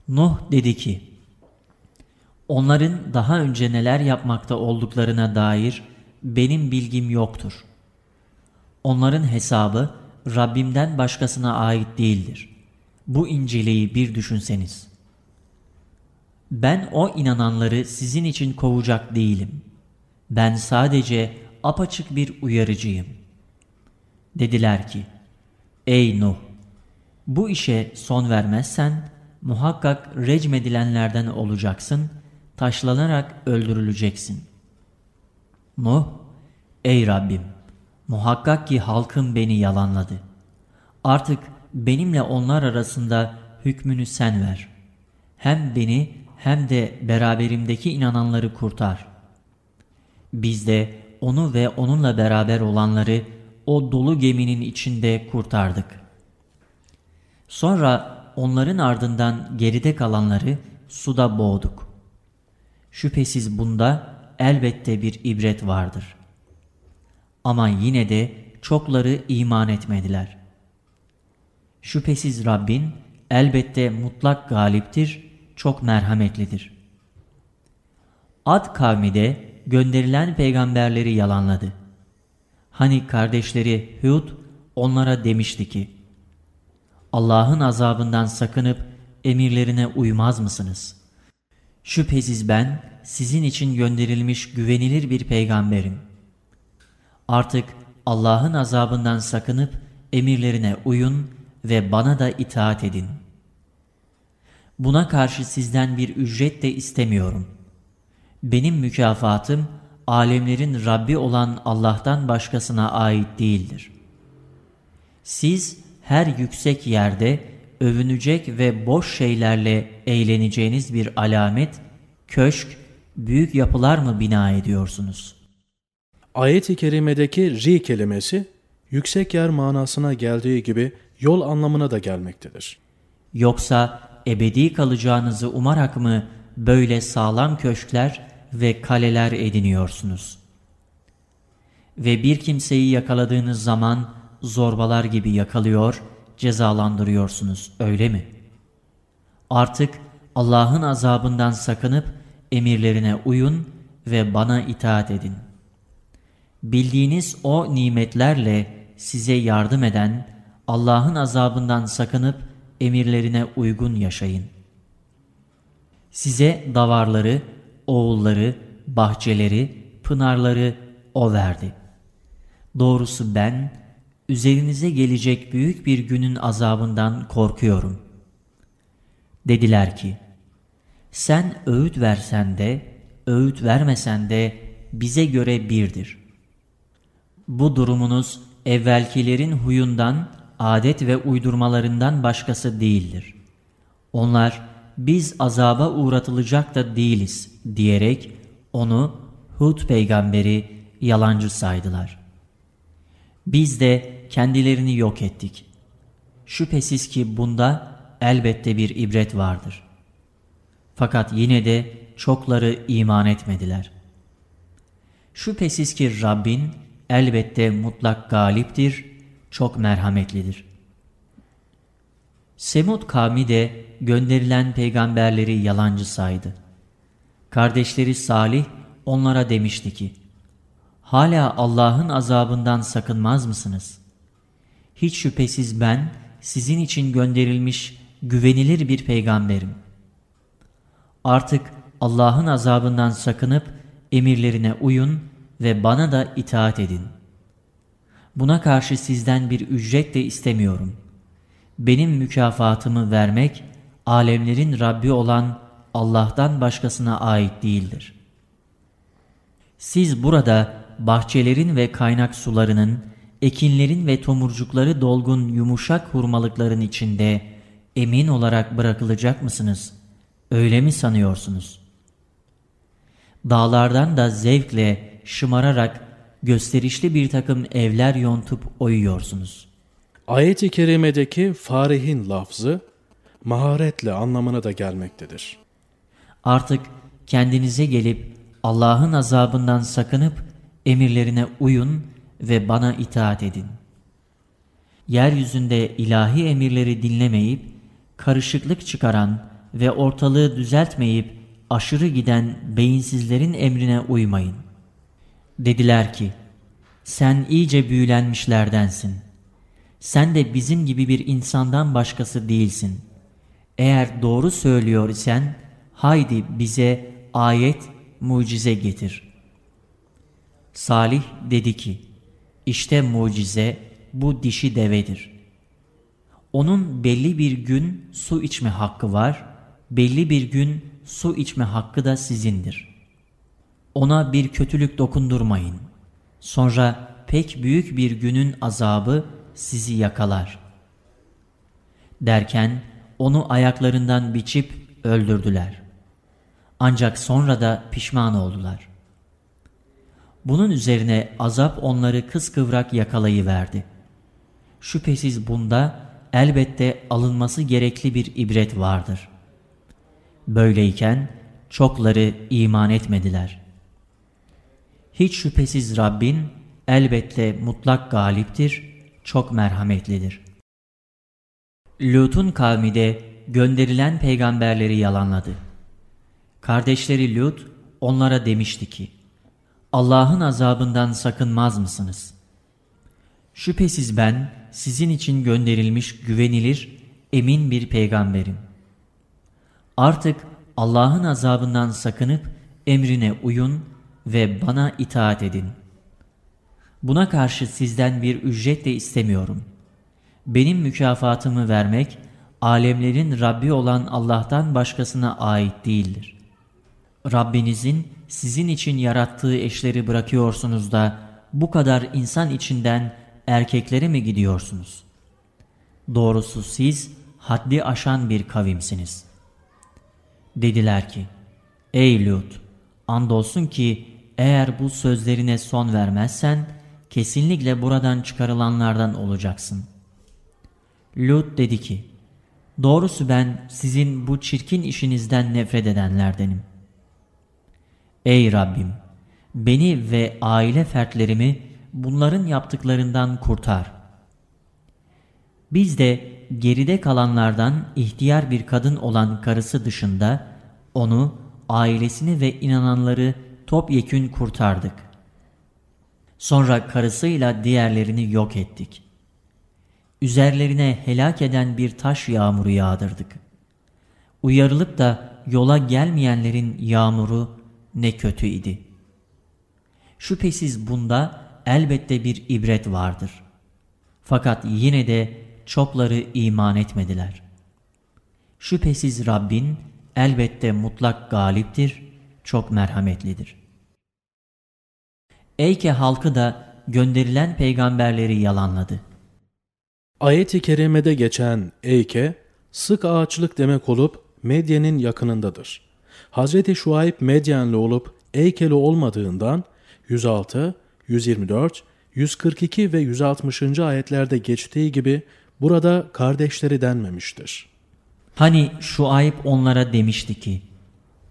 Nuh dedi ki onların daha önce neler yapmakta olduklarına dair benim bilgim yoktur. Onların hesabı Rabbimden başkasına ait değildir. Bu inceleyi bir düşünseniz. Ben o inananları sizin için kovacak değilim. Ben sadece apaçık bir uyarıcıyım. Dediler ki, Ey Nuh! Bu işe son vermezsen muhakkak recmedilenlerden olacaksın, taşlanarak öldürüleceksin. Nuh, Ey Rabbim! Muhakkak ki halkım beni yalanladı. Artık benimle onlar arasında hükmünü sen ver. Hem beni hem de beraberimdeki inananları kurtar. Biz de onu ve onunla beraber olanları o dolu geminin içinde kurtardık. Sonra onların ardından geride kalanları suda boğduk. Şüphesiz bunda elbette bir ibret vardır. Ama yine de çokları iman etmediler. Şüphesiz Rabbin elbette mutlak galiptir, çok merhametlidir. Ad kavmi de gönderilen peygamberleri yalanladı. Hani kardeşleri Hud onlara demişti ki, Allah'ın azabından sakınıp emirlerine uymaz mısınız? Şüphesiz ben sizin için gönderilmiş güvenilir bir peygamberim. Artık Allah'ın azabından sakınıp emirlerine uyun ve bana da itaat edin. Buna karşı sizden bir ücret de istemiyorum. Benim mükafatım alemlerin Rabbi olan Allah'tan başkasına ait değildir. Siz her yüksek yerde övünecek ve boş şeylerle eğleneceğiniz bir alamet, köşk, büyük yapılar mı bina ediyorsunuz? Ayet-i kerimedeki ri kelimesi yüksek yer manasına geldiği gibi yol anlamına da gelmektedir. Yoksa ebedi kalacağınızı umarak mı böyle sağlam köşkler ve kaleler ediniyorsunuz? Ve bir kimseyi yakaladığınız zaman zorbalar gibi yakalıyor, cezalandırıyorsunuz öyle mi? Artık Allah'ın azabından sakınıp emirlerine uyun ve bana itaat edin. Bildiğiniz o nimetlerle size yardım eden Allah'ın azabından sakınıp emirlerine uygun yaşayın. Size davarları, oğulları, bahçeleri, pınarları O verdi. Doğrusu ben, üzerinize gelecek büyük bir günün azabından korkuyorum. Dediler ki, sen öğüt versen de, öğüt vermesen de bize göre birdir. Bu durumunuz evvelkilerin huyundan, adet ve uydurmalarından başkası değildir. Onlar, biz azaba uğratılacak da değiliz diyerek onu Hud peygamberi yalancı saydılar. Biz de kendilerini yok ettik. Şüphesiz ki bunda elbette bir ibret vardır. Fakat yine de çokları iman etmediler. Şüphesiz ki Rabbin elbette mutlak galiptir, çok merhametlidir. Semud kavmi de gönderilen peygamberleri yalancı saydı. Kardeşleri Salih onlara demişti ki, Hala Allah'ın azabından sakınmaz mısınız? Hiç şüphesiz ben sizin için gönderilmiş güvenilir bir peygamberim. Artık Allah'ın azabından sakınıp emirlerine uyun ve bana da itaat edin. Buna karşı sizden bir ücret de istemiyorum. Benim mükafatımı vermek, alemlerin Rabbi olan Allah'tan başkasına ait değildir. Siz burada bahçelerin ve kaynak sularının, ekinlerin ve tomurcukları dolgun yumuşak hurmalıkların içinde emin olarak bırakılacak mısınız? Öyle mi sanıyorsunuz? Dağlardan da zevkle, şımararak gösterişli bir takım evler yontup oyuyorsunuz. Ayet-i kerimedeki farihin lafzı maharetle anlamına da gelmektedir. Artık kendinize gelip Allah'ın azabından sakınıp emirlerine uyun ve bana itaat edin. Yeryüzünde ilahi emirleri dinlemeyip, karışıklık çıkaran ve ortalığı düzeltmeyip aşırı giden beyinsizlerin emrine uymayın. Dediler ki, sen iyice büyülenmişlerdensin. Sen de bizim gibi bir insandan başkası değilsin. Eğer doğru söylüyor isen, haydi bize ayet, mucize getir. Salih dedi ki, işte mucize bu dişi devedir. Onun belli bir gün su içme hakkı var, belli bir gün su içme hakkı da sizindir. Ona bir kötülük dokundurmayın. Sonra pek büyük bir günün azabı sizi yakalar. Derken onu ayaklarından biçip öldürdüler. Ancak sonra da pişman oldular. Bunun üzerine azap onları kıskıvrak yakalayıverdi. Şüphesiz bunda elbette alınması gerekli bir ibret vardır. Böyleyken çokları iman etmediler. Hiç şüphesiz Rabbin elbette mutlak galiptir, çok merhametlidir. Lut'un kavmi de gönderilen peygamberleri yalanladı. Kardeşleri Lut onlara demişti ki, Allah'ın azabından sakınmaz mısınız? Şüphesiz ben sizin için gönderilmiş güvenilir, emin bir peygamberim. Artık Allah'ın azabından sakınıp emrine uyun ve bana itaat edin. Buna karşı sizden bir ücret de istemiyorum. Benim mükafatımı vermek, alemlerin Rabbi olan Allah'tan başkasına ait değildir. Rabbinizin sizin için yarattığı eşleri bırakıyorsunuz da bu kadar insan içinden erkeklere mi gidiyorsunuz? Doğrusu siz haddi aşan bir kavimsiniz. Dediler ki, Ey Lut! Andolsun ki eğer bu sözlerine son vermezsen, kesinlikle buradan çıkarılanlardan olacaksın. Lut dedi ki, Doğrusu ben sizin bu çirkin işinizden nefret edenlerdenim. Ey Rabbim! Beni ve aile fertlerimi bunların yaptıklarından kurtar. Biz de geride kalanlardan ihtiyar bir kadın olan karısı dışında onu, ailesini ve inananları topyekün kurtardık. Sonra karısıyla diğerlerini yok ettik. Üzerlerine helak eden bir taş yağmuru yağdırdık. Uyarılıp da yola gelmeyenlerin yağmuru ne kötü idi. Şüphesiz bunda elbette bir ibret vardır. Fakat yine de çokları iman etmediler. Şüphesiz Rabbin elbette mutlak galiptir, çok merhametlidir. Eyke halkı da gönderilen peygamberleri yalanladı. Ayet-i kerimede geçen Eyke, sık ağaçlık demek olup Medyen'in yakınındadır. Hz. Şuayb Medyenli olup Eykeli olmadığından 106, 124, 142 ve 160. ayetlerde geçtiği gibi burada kardeşleri denmemiştir. Hani şu ayıp onlara demişti ki,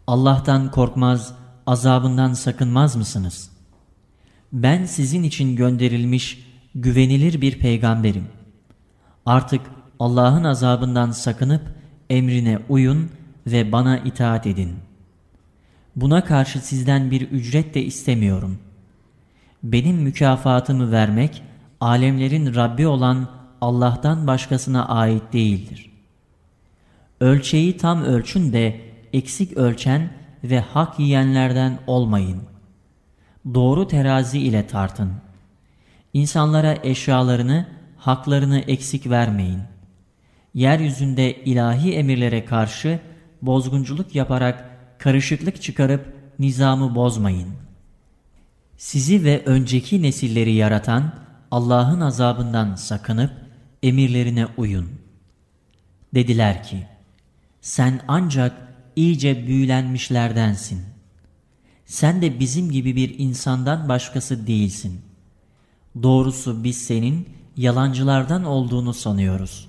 Allah'tan korkmaz, azabından sakınmaz mısınız? Ben sizin için gönderilmiş güvenilir bir peygamberim. Artık Allah'ın azabından sakınıp emrine uyun ve bana itaat edin. Buna karşı sizden bir ücret de istemiyorum. Benim mükafatımı vermek, alemlerin Rabbi olan Allah'tan başkasına ait değildir. Ölçeği tam ölçün de eksik ölçen ve hak yiyenlerden olmayın. Doğru terazi ile tartın. İnsanlara eşyalarını, haklarını eksik vermeyin. Yeryüzünde ilahi emirlere karşı bozgunculuk yaparak karışıklık çıkarıp nizamı bozmayın. Sizi ve önceki nesilleri yaratan Allah'ın azabından sakınıp emirlerine uyun. Dediler ki, sen ancak iyice büyülenmişlerdensin. Sen de bizim gibi bir insandan başkası değilsin. Doğrusu biz senin yalancılardan olduğunu sanıyoruz.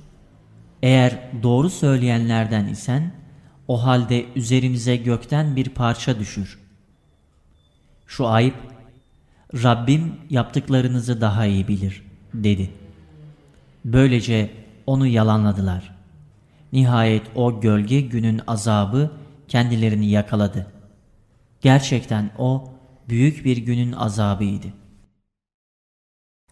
Eğer doğru söyleyenlerden isen, o halde üzerimize gökten bir parça düşür. Şu ayıp, Rabbim yaptıklarınızı daha iyi bilir, dedi. Böylece onu yalanladılar. Nihayet o gölge günün azabı kendilerini yakaladı. Gerçekten o büyük bir günün azabıydı.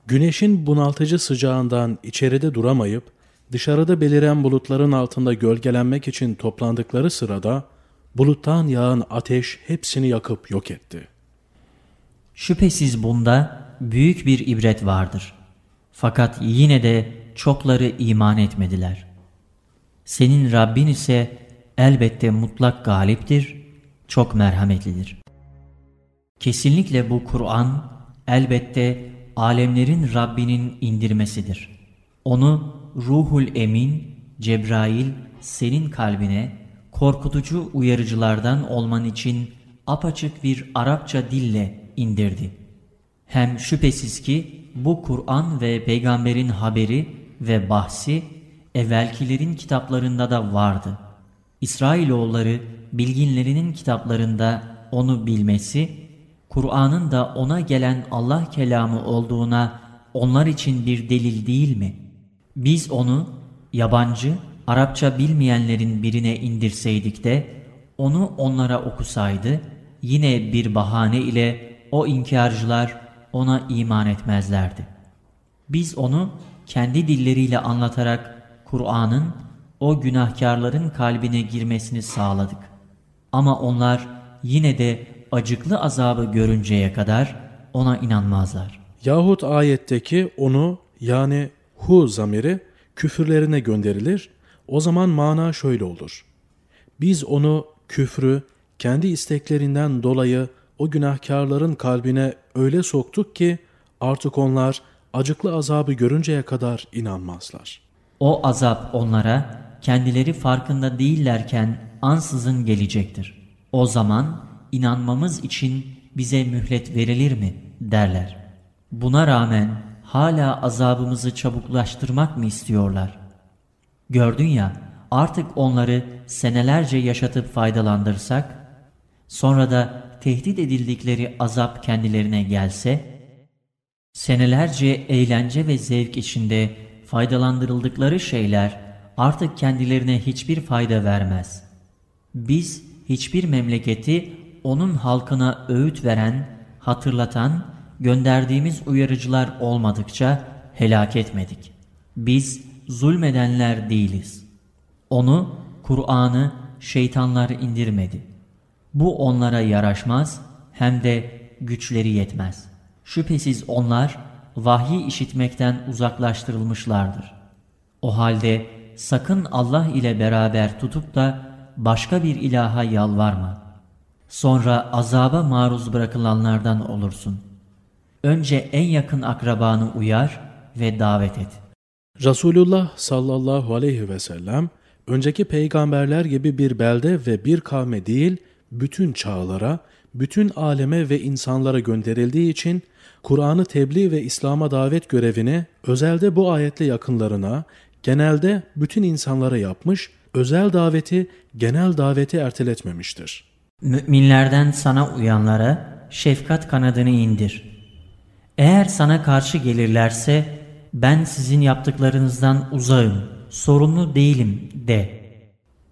Güneşin bunaltıcı sıcağından içeride duramayıp dışarıda beliren bulutların altında gölgelenmek için toplandıkları sırada buluttan yağan ateş hepsini yakıp yok etti. Şüphesiz bunda büyük bir ibret vardır. Fakat yine de çokları iman etmediler. Senin Rabbin ise elbette mutlak galiptir, çok merhametlidir. Kesinlikle bu Kur'an elbette alemlerin Rabbinin indirmesidir. Onu ruhul emin, Cebrail senin kalbine korkutucu uyarıcılardan olman için apaçık bir Arapça dille indirdi. Hem şüphesiz ki bu Kur'an ve peygamberin haberi ve bahsi evvelkilerin kitaplarında da vardı. İsrailoğulları bilginlerinin kitaplarında onu bilmesi, Kur'an'ın da ona gelen Allah kelamı olduğuna onlar için bir delil değil mi?'' Biz onu yabancı, Arapça bilmeyenlerin birine indirseydik de onu onlara okusaydı yine bir bahane ile o inkarcılar ona iman etmezlerdi. Biz onu kendi dilleriyle anlatarak Kur'an'ın o günahkarların kalbine girmesini sağladık. Ama onlar yine de acıklı azabı görünceye kadar ona inanmazlar. Yahut ayetteki onu yani hu zamiri küfürlerine gönderilir. O zaman mana şöyle olur. Biz onu küfrü kendi isteklerinden dolayı o günahkarların kalbine öyle soktuk ki artık onlar acıklı azabı görünceye kadar inanmazlar. O azap onlara kendileri farkında değillerken ansızın gelecektir. O zaman inanmamız için bize mühlet verilir mi derler. Buna rağmen hala azabımızı çabuklaştırmak mı istiyorlar? Gördün ya artık onları senelerce yaşatıp faydalandırsak, sonra da tehdit edildikleri azap kendilerine gelse, senelerce eğlence ve zevk içinde faydalandırıldıkları şeyler artık kendilerine hiçbir fayda vermez. Biz hiçbir memleketi onun halkına öğüt veren, hatırlatan, gönderdiğimiz uyarıcılar olmadıkça helak etmedik. Biz zulmedenler değiliz. Onu, Kur'an'ı şeytanlar indirmedi. Bu onlara yaraşmaz hem de güçleri yetmez. Şüphesiz onlar vahyi işitmekten uzaklaştırılmışlardır. O halde sakın Allah ile beraber tutup da başka bir ilaha yalvarma. Sonra azaba maruz bırakılanlardan olursun. Önce en yakın akrabanı uyar ve davet et. Resulullah sallallahu aleyhi ve sellem önceki peygamberler gibi bir belde ve bir kavme değil, bütün çağlara, bütün aleme ve insanlara gönderildiği için Kur'an'ı tebliğ ve İslam'a davet görevini özelde bu ayetle yakınlarına, genelde bütün insanlara yapmış, özel daveti genel daveti erteletmemiştir. Müminlerden sana uyanlara şefkat kanadını indir. Eğer sana karşı gelirlerse ben sizin yaptıklarınızdan uzağım, sorumlu değilim de.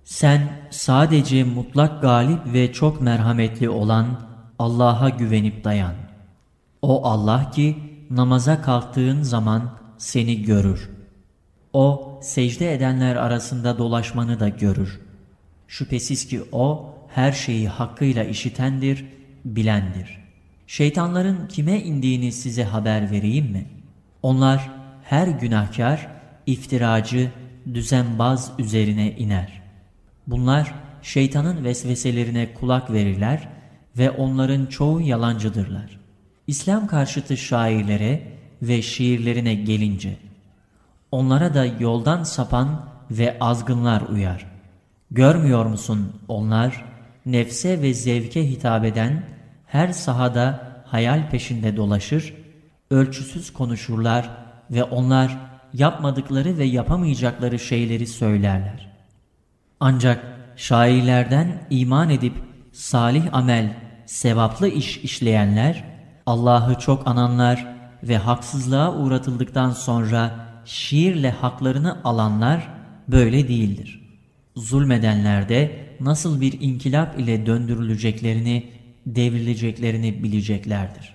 Sen sadece mutlak galip ve çok merhametli olan Allah'a güvenip dayan. O Allah ki namaza kalktığın zaman seni görür. O secde edenler arasında dolaşmanı da görür. Şüphesiz ki O her şeyi hakkıyla işitendir, bilendir. Şeytanların kime indiğini size haber vereyim mi? Onlar her günahkar, iftiracı, düzenbaz üzerine iner. Bunlar şeytanın vesveselerine kulak verirler ve onların çoğu yalancıdırlar. İslam karşıtı şairlere ve şiirlerine gelince, onlara da yoldan sapan ve azgınlar uyar. Görmüyor musun onlar, nefse ve zevke hitap eden, her sahada hayal peşinde dolaşır, ölçüsüz konuşurlar ve onlar yapmadıkları ve yapamayacakları şeyleri söylerler. Ancak şairlerden iman edip salih amel, sevaplı iş işleyenler, Allah'ı çok ananlar ve haksızlığa uğratıldıktan sonra şiirle haklarını alanlar böyle değildir. Zulmedenler de nasıl bir inkılap ile döndürüleceklerini, devrileceklerini bileceklerdir.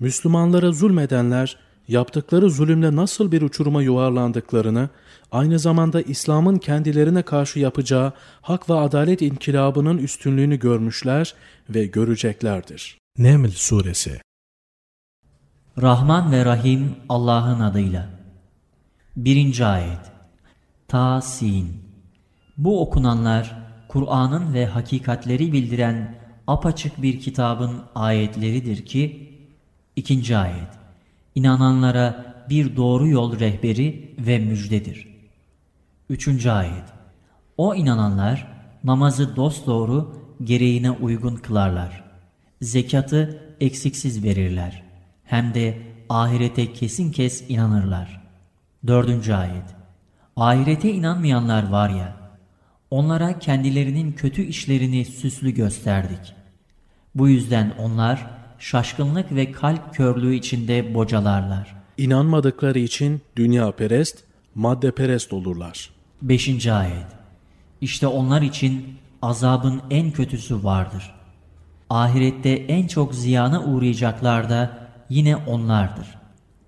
Müslümanlara zulmedenler, yaptıkları zulümle nasıl bir uçuruma yuvarlandıklarını, aynı zamanda İslam'ın kendilerine karşı yapacağı hak ve adalet inkılabının üstünlüğünü görmüşler ve göreceklerdir. Neml Suresi Rahman ve Rahim Allah'ın adıyla. Birinci ayet. Ta-Sin. Bu okunanlar Kur'an'ın ve hakikatleri bildiren apaçık bir kitabın ayetleridir ki, ikinci ayet. İnananlara bir doğru yol rehberi ve müjdedir. Üçüncü ayet. O inananlar namazı dosdoğru gereğine uygun kılarlar. Zekatı eksiksiz verirler hem de ahirete kesin kes inanırlar. Dördüncü ayet. Ahirete inanmayanlar var ya, onlara kendilerinin kötü işlerini süslü gösterdik. Bu yüzden onlar şaşkınlık ve kalp körlüğü içinde bocalarlar. İnanmadıkları için dünya perest, madde perest olurlar. Beşinci ayet. İşte onlar için azabın en kötüsü vardır. Ahirette en çok ziyana uğrayacaklar da yine onlardır.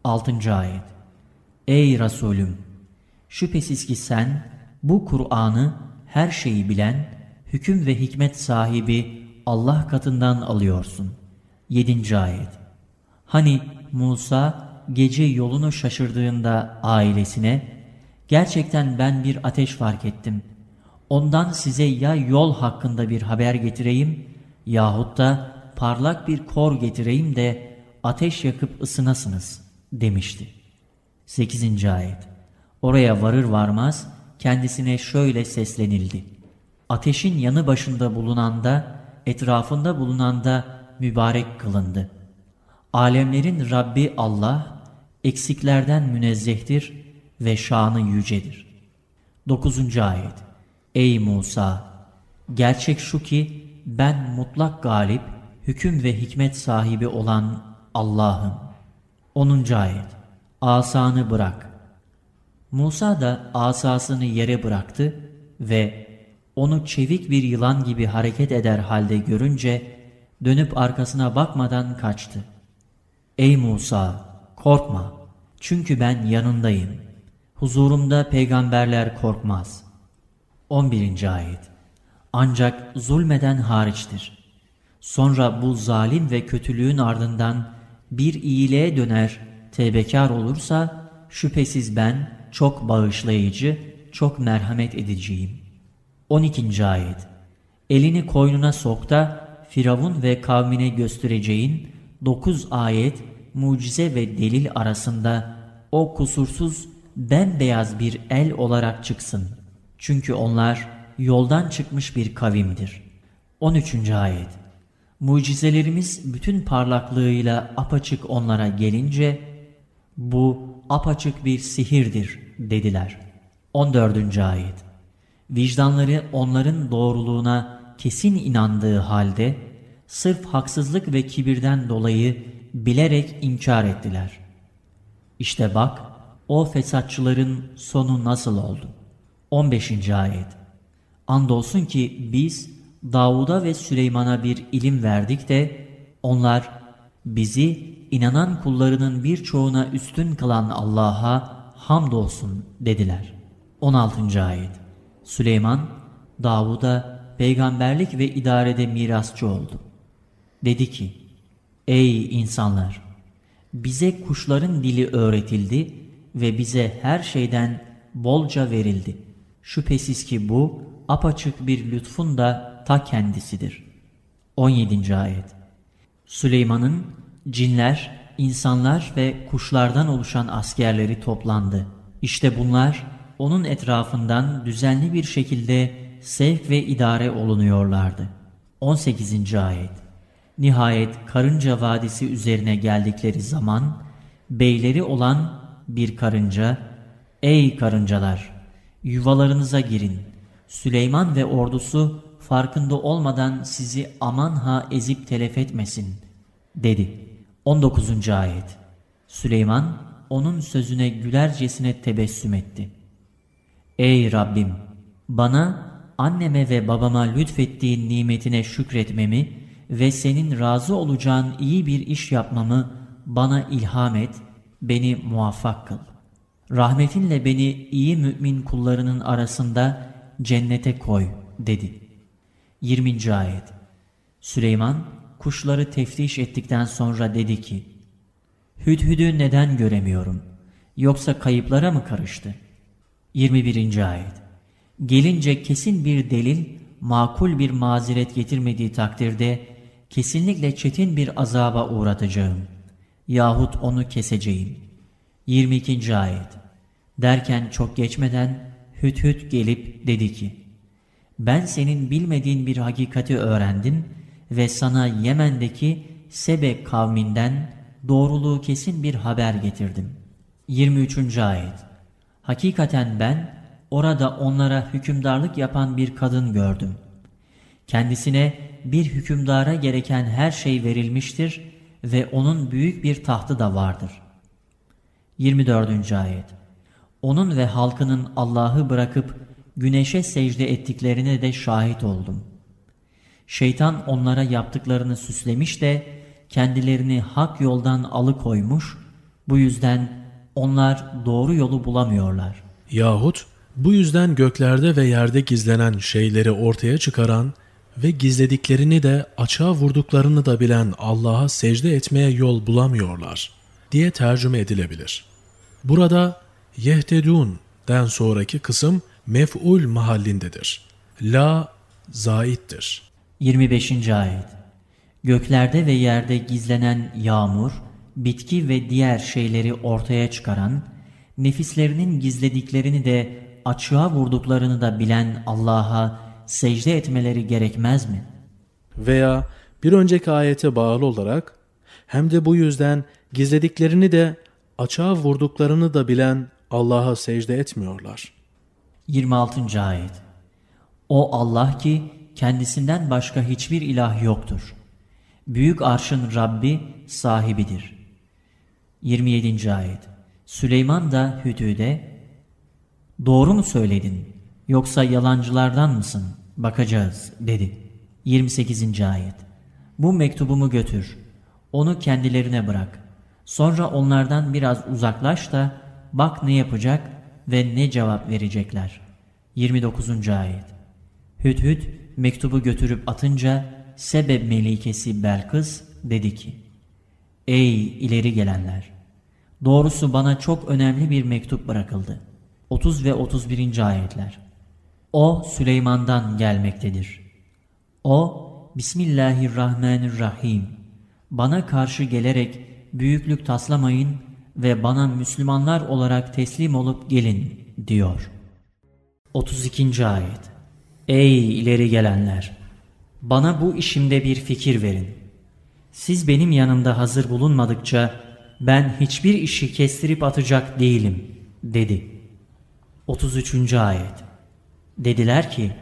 6. Ayet Ey Resulüm! Şüphesiz ki sen bu Kur'an'ı her şeyi bilen, hüküm ve hikmet sahibi Allah katından alıyorsun. 7. Ayet Hani Musa gece yolunu şaşırdığında ailesine, Gerçekten ben bir ateş fark ettim. Ondan size ya yol hakkında bir haber getireyim yahut da parlak bir kor getireyim de ateş yakıp ısınasınız demişti. 8. Ayet Oraya varır varmaz kendisine şöyle seslenildi. Ateşin yanı başında bulunanda, etrafında bulunanda mübarek kılındı. Alemlerin Rabbi Allah, eksiklerden münezzehtir ve şanı yücedir. 9. Ayet Ey Musa! Gerçek şu ki ben mutlak galip, hüküm ve hikmet sahibi olan Allah'ım. 10. Ayet Asanı bırak. Musa da asasını yere bıraktı ve onu çevik bir yılan gibi hareket eder halde görünce dönüp arkasına bakmadan kaçtı. Ey Musa! Korkma! Çünkü ben yanındayım. Huzurumda peygamberler korkmaz. 11. Ayet Ancak zulmeden hariçtir. Sonra bu zalim ve kötülüğün ardından bir iyiliğe döner, tevbekar olursa şüphesiz ben çok bağışlayıcı, çok merhamet edeceğim. 12. Ayet Elini koynuna sok da Firavun ve kavmine göstereceğin 9 ayet mucize ve delil arasında o kusursuz bembeyaz bir el olarak çıksın. Çünkü onlar yoldan çıkmış bir kavimdir. 13. Ayet Mucizelerimiz bütün parlaklığıyla apaçık onlara gelince bu apaçık bir sihirdir dediler. 14. Ayet Vicdanları onların doğruluğuna kesin inandığı halde sırf haksızlık ve kibirden dolayı bilerek inkar ettiler. İşte bak o fesatçıların sonu nasıl oldu? 15. Ayet Andolsun ki biz Davud'a ve Süleyman'a bir ilim verdik de onlar bizi inanan kullarının birçoğuna üstün kılan Allah'a hamdolsun dediler. 16. Ayet Süleyman Davud'a peygamberlik ve idarede mirasçı oldu. Dedi ki, Ey insanlar! Bize kuşların dili öğretildi ve bize her şeyden bolca verildi. Şüphesiz ki bu apaçık bir lütfun da ta kendisidir. 17. Ayet Süleyman'ın cinler, insanlar ve kuşlardan oluşan askerleri toplandı. İşte bunlar onun etrafından düzenli bir şekilde sevk ve idare olunuyorlardı. 18. Ayet Nihayet Karınca Vadisi üzerine geldikleri zaman beyleri olan bir karınca Ey karıncalar! Yuvalarınıza girin. Süleyman ve ordusu farkında olmadan sizi aman ha ezip telef etmesin dedi. 19. Ayet Süleyman onun sözüne gülercesine tebessüm etti. Ey Rabbim! Bana, anneme ve babama lütfettiğin nimetine şükretmemi ve senin razı olacağın iyi bir iş yapmamı bana ilham et, beni muvaffak kıl. Rahmetinle beni iyi mümin kullarının arasında cennete koy dedi. 20. Ayet Süleyman kuşları teftiş ettikten sonra dedi ki, Hüdhüdü neden göremiyorum? Yoksa kayıplara mı karıştı? 21. Ayet Gelince kesin bir delil, makul bir mazeret getirmediği takdirde, kesinlikle çetin bir azaba uğratacağım. Yahut onu keseceğim. 22. Ayet Derken çok geçmeden Hüdhüd gelip dedi ki, Ben senin bilmediğin bir hakikati öğrendim ve sana Yemen'deki Sebe kavminden doğruluğu kesin bir haber getirdim. 23. Ayet Hakikaten ben orada onlara hükümdarlık yapan bir kadın gördüm. Kendisine bir hükümdara gereken her şey verilmiştir ve onun büyük bir tahtı da vardır. 24. Ayet Onun ve halkının Allah'ı bırakıp güneşe secde ettiklerine de şahit oldum. Şeytan onlara yaptıklarını süslemiş de kendilerini hak yoldan alıkoymuş, bu yüzden onlar doğru yolu bulamıyorlar. Yahut bu yüzden göklerde ve yerde gizlenen şeyleri ortaya çıkaran ve gizlediklerini de açığa vurduklarını da bilen Allah'a secde etmeye yol bulamıyorlar diye tercüme edilebilir. Burada yehtedun den sonraki kısım mef'ul mahallindedir. La zaittir. 25. Ayet Göklerde ve yerde gizlenen yağmur, bitki ve diğer şeyleri ortaya çıkaran, nefislerinin gizlediklerini de açığa vurduklarını da bilen Allah'a secde etmeleri gerekmez mi? Veya bir önceki ayete bağlı olarak hem de bu yüzden gizlediklerini de açığa vurduklarını da bilen Allah'a secde etmiyorlar. 26. Ayet O Allah ki kendisinden başka hiçbir ilah yoktur. Büyük arşın Rabbi sahibidir. 27. Ayet Süleyman da Hüdüd'e Doğru mu söyledin yoksa yalancılardan mısın? Bakacağız dedi. 28. Ayet Bu mektubumu götür. Onu kendilerine bırak. Sonra onlardan biraz uzaklaş da bak ne yapacak ve ne cevap verecekler. 29. Ayet Hüdhüd mektubu götürüp atınca Sebeb melikesi Belkıs dedi ki Ey ileri gelenler! Doğrusu bana çok önemli bir mektup bırakıldı. 30 ve 31. ayetler O Süleyman'dan gelmektedir. O Bismillahirrahmanirrahim Bana karşı gelerek büyüklük taslamayın ve bana Müslümanlar olarak teslim olup gelin diyor. 32. ayet Ey ileri gelenler! Bana bu işimde bir fikir verin. Siz benim yanımda hazır bulunmadıkça ben hiçbir işi kestirip atacak değilim dedi. 33. ayet Dediler ki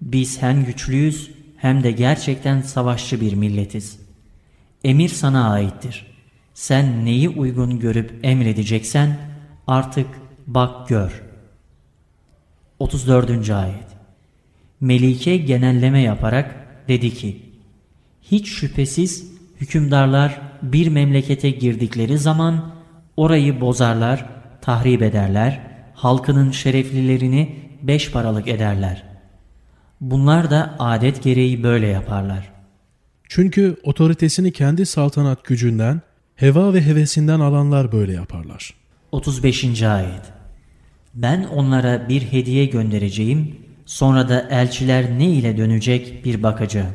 biz hem güçlüyüz hem de gerçekten savaşçı bir milletiz. Emir sana aittir. Sen neyi uygun görüp emredeceksen artık bak gör. 34. ayet Melike genelleme yaparak dedi ki, Hiç şüphesiz hükümdarlar bir memlekete girdikleri zaman orayı bozarlar, tahrip ederler, halkının şereflilerini beş paralık ederler. Bunlar da adet gereği böyle yaparlar. Çünkü otoritesini kendi saltanat gücünden, heva ve hevesinden alanlar böyle yaparlar. 35. Ayet Ben onlara bir hediye göndereceğim, sonra da elçiler ne ile dönecek bir bakacağım.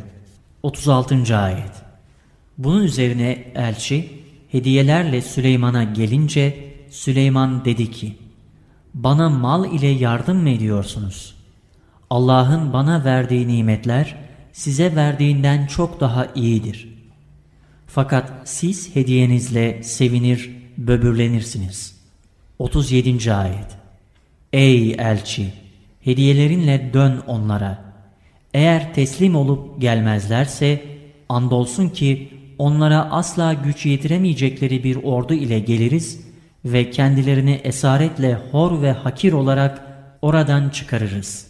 36. Ayet Bunun üzerine elçi hediyelerle Süleyman'a gelince Süleyman dedi ki, Bana mal ile yardım mı ediyorsunuz? Allah'ın bana verdiği nimetler size verdiğinden çok daha iyidir. Fakat siz hediyenizle sevinir, böbürlenirsiniz. 37. Ayet Ey elçi! Hediyelerinle dön onlara. Eğer teslim olup gelmezlerse, andolsun ki onlara asla güç yetiremeyecekleri bir ordu ile geliriz ve kendilerini esaretle hor ve hakir olarak oradan çıkarırız.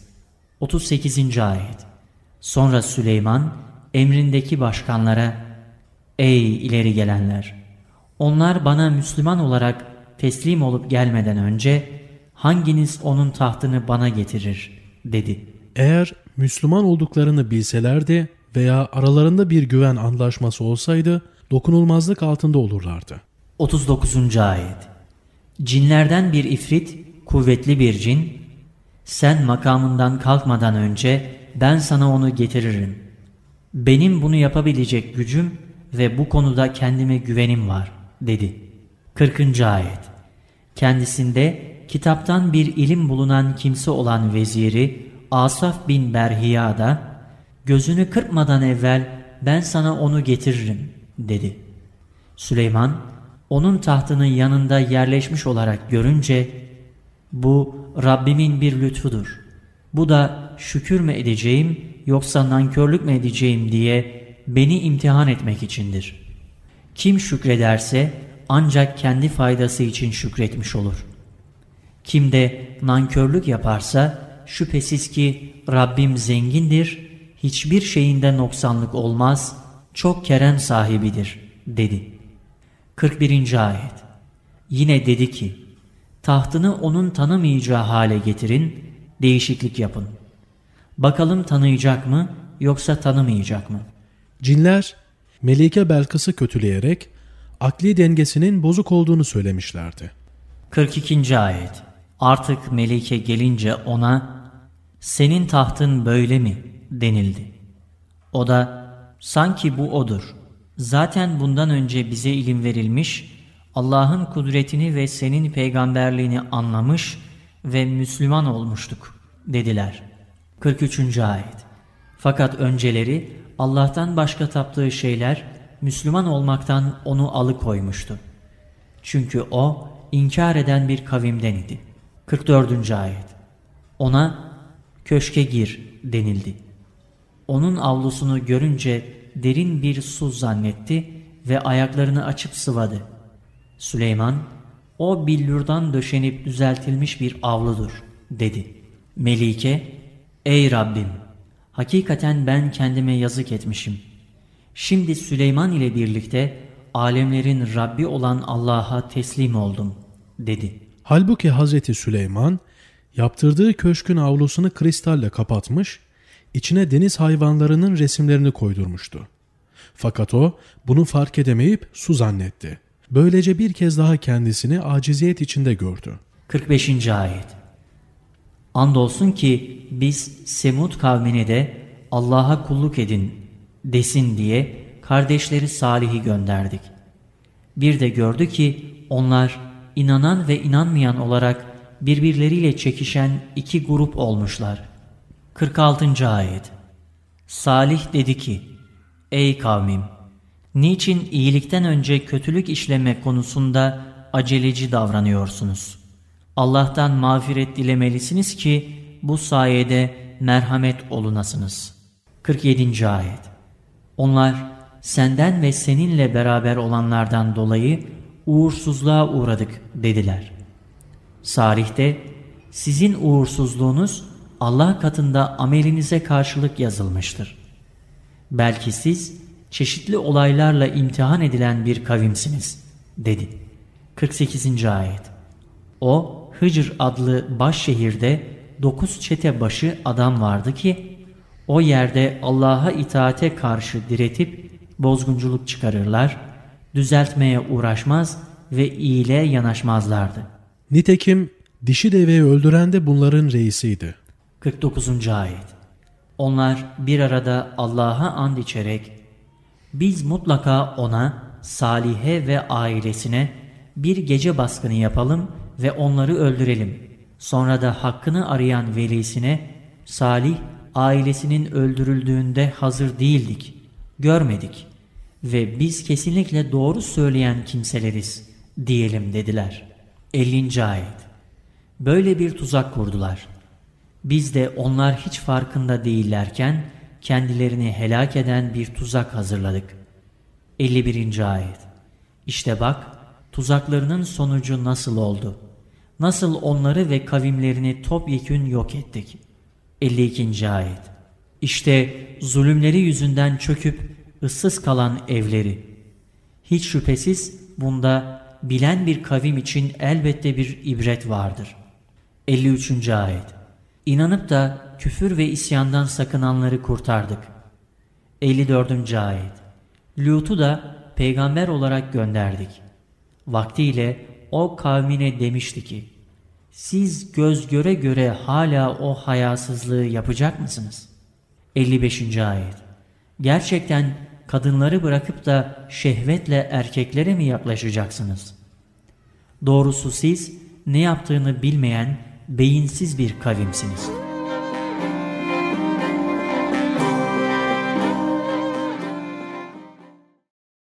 38. Ayet Sonra Süleyman emrindeki başkanlara Ey ileri gelenler! Onlar bana Müslüman olarak teslim olup gelmeden önce hanginiz onun tahtını bana getirir dedi. Eğer Müslüman olduklarını bilselerdi veya aralarında bir güven anlaşması olsaydı dokunulmazlık altında olurlardı. 39. Ayet Cinlerden bir ifrit, kuvvetli bir cin, sen makamından kalkmadan önce ben sana onu getiririm. Benim bunu yapabilecek gücüm ve bu konuda kendime güvenim var dedi. 40. Ayet Kendisinde kitaptan bir ilim bulunan kimse olan veziri Asaf bin Berhiya da gözünü kırpmadan evvel ben sana onu getiririm dedi. Süleyman onun tahtının yanında yerleşmiş olarak görünce bu Rabbimin bir lütfudur. Bu da şükür mü edeceğim yoksa nankörlük mü edeceğim diye beni imtihan etmek içindir. Kim şükrederse ancak kendi faydası için şükretmiş olur. Kim de nankörlük yaparsa şüphesiz ki Rabbim zengindir, hiçbir şeyinde noksanlık olmaz, çok kerem sahibidir dedi. 41. Ayet Yine dedi ki, tahtını onun tanımayacağı hale getirin, değişiklik yapın. Bakalım tanıyacak mı yoksa tanımayacak mı? Cinler Melike Belkıs'ı kötüleyerek akli dengesinin bozuk olduğunu söylemişlerdi. 42. Ayet Artık Melike gelince ona senin tahtın böyle mi denildi. O da sanki bu odur. Zaten bundan önce bize ilim verilmiş, Allah'ın kudretini ve senin peygamberliğini anlamış ve Müslüman olmuştuk dediler. 43. Ayet Fakat önceleri Allah'tan başka taptığı şeyler Müslüman olmaktan onu alıkoymuştu. Çünkü o inkar eden bir kavimden idi. 44. Ayet Ona köşke gir denildi. Onun avlusunu görünce derin bir su zannetti ve ayaklarını açıp sıvadı. Süleyman, o billurdan döşenip düzeltilmiş bir avludur, dedi. Melike, ey Rabbim, hakikaten ben kendime yazık etmişim. Şimdi Süleyman ile birlikte alemlerin Rabbi olan Allah'a teslim oldum, dedi. Halbuki Hazreti Süleyman, yaptırdığı köşkün avlusunu kristalle kapatmış, içine deniz hayvanlarının resimlerini koydurmuştu. Fakat o bunu fark edemeyip su zannetti. Böylece bir kez daha kendisini aciziyet içinde gördü. 45. Ayet Andolsun ki biz Semud kavmine de Allah'a kulluk edin desin diye kardeşleri Salih'i gönderdik. Bir de gördü ki onlar inanan ve inanmayan olarak birbirleriyle çekişen iki grup olmuşlar. 46. Ayet Salih dedi ki, Ey kavmim! Niçin iyilikten önce kötülük işleme konusunda aceleci davranıyorsunuz? Allah'tan mağfiret dilemelisiniz ki bu sayede merhamet olunasınız. 47. Ayet Onlar senden ve seninle beraber olanlardan dolayı uğursuzluğa uğradık dediler. Salih sizin uğursuzluğunuz Allah katında amelinize karşılık yazılmıştır. Belki siz çeşitli olaylarla imtihan edilen bir kavimsiniz, dedi. 48. Ayet O, Hıcr adlı baş şehirde dokuz çete başı adam vardı ki, o yerde Allah'a itaate karşı diretip bozgunculuk çıkarırlar, düzeltmeye uğraşmaz ve iyiliğe yanaşmazlardı. Nitekim dişi deveyi öldüren de bunların reisiydi. 49. Ayet Onlar bir arada Allah'a and içerek biz mutlaka ona, Salih'e ve ailesine bir gece baskını yapalım ve onları öldürelim. Sonra da hakkını arayan velisine, Salih ailesinin öldürüldüğünde hazır değildik, görmedik ve biz kesinlikle doğru söyleyen kimseleriz diyelim dediler. 50. Ayet Böyle bir tuzak kurdular. Biz de onlar hiç farkında değillerken, kendilerini helak eden bir tuzak hazırladık. 51. Ayet İşte bak, tuzaklarının sonucu nasıl oldu? Nasıl onları ve kavimlerini topyekün yok ettik? 52. Ayet İşte zulümleri yüzünden çöküp ıssız kalan evleri. Hiç şüphesiz bunda bilen bir kavim için elbette bir ibret vardır. 53. Ayet İnanıp da küfür ve isyandan sakınanları kurtardık. 54. Ayet Lut'u da peygamber olarak gönderdik. Vaktiyle o kavmine demişti ki, siz göz göre göre hala o hayasızlığı yapacak mısınız? 55. Ayet Gerçekten kadınları bırakıp da şehvetle erkeklere mi yaklaşacaksınız? Doğrusu siz ne yaptığını bilmeyen beyinsiz bir kavimsiniz.''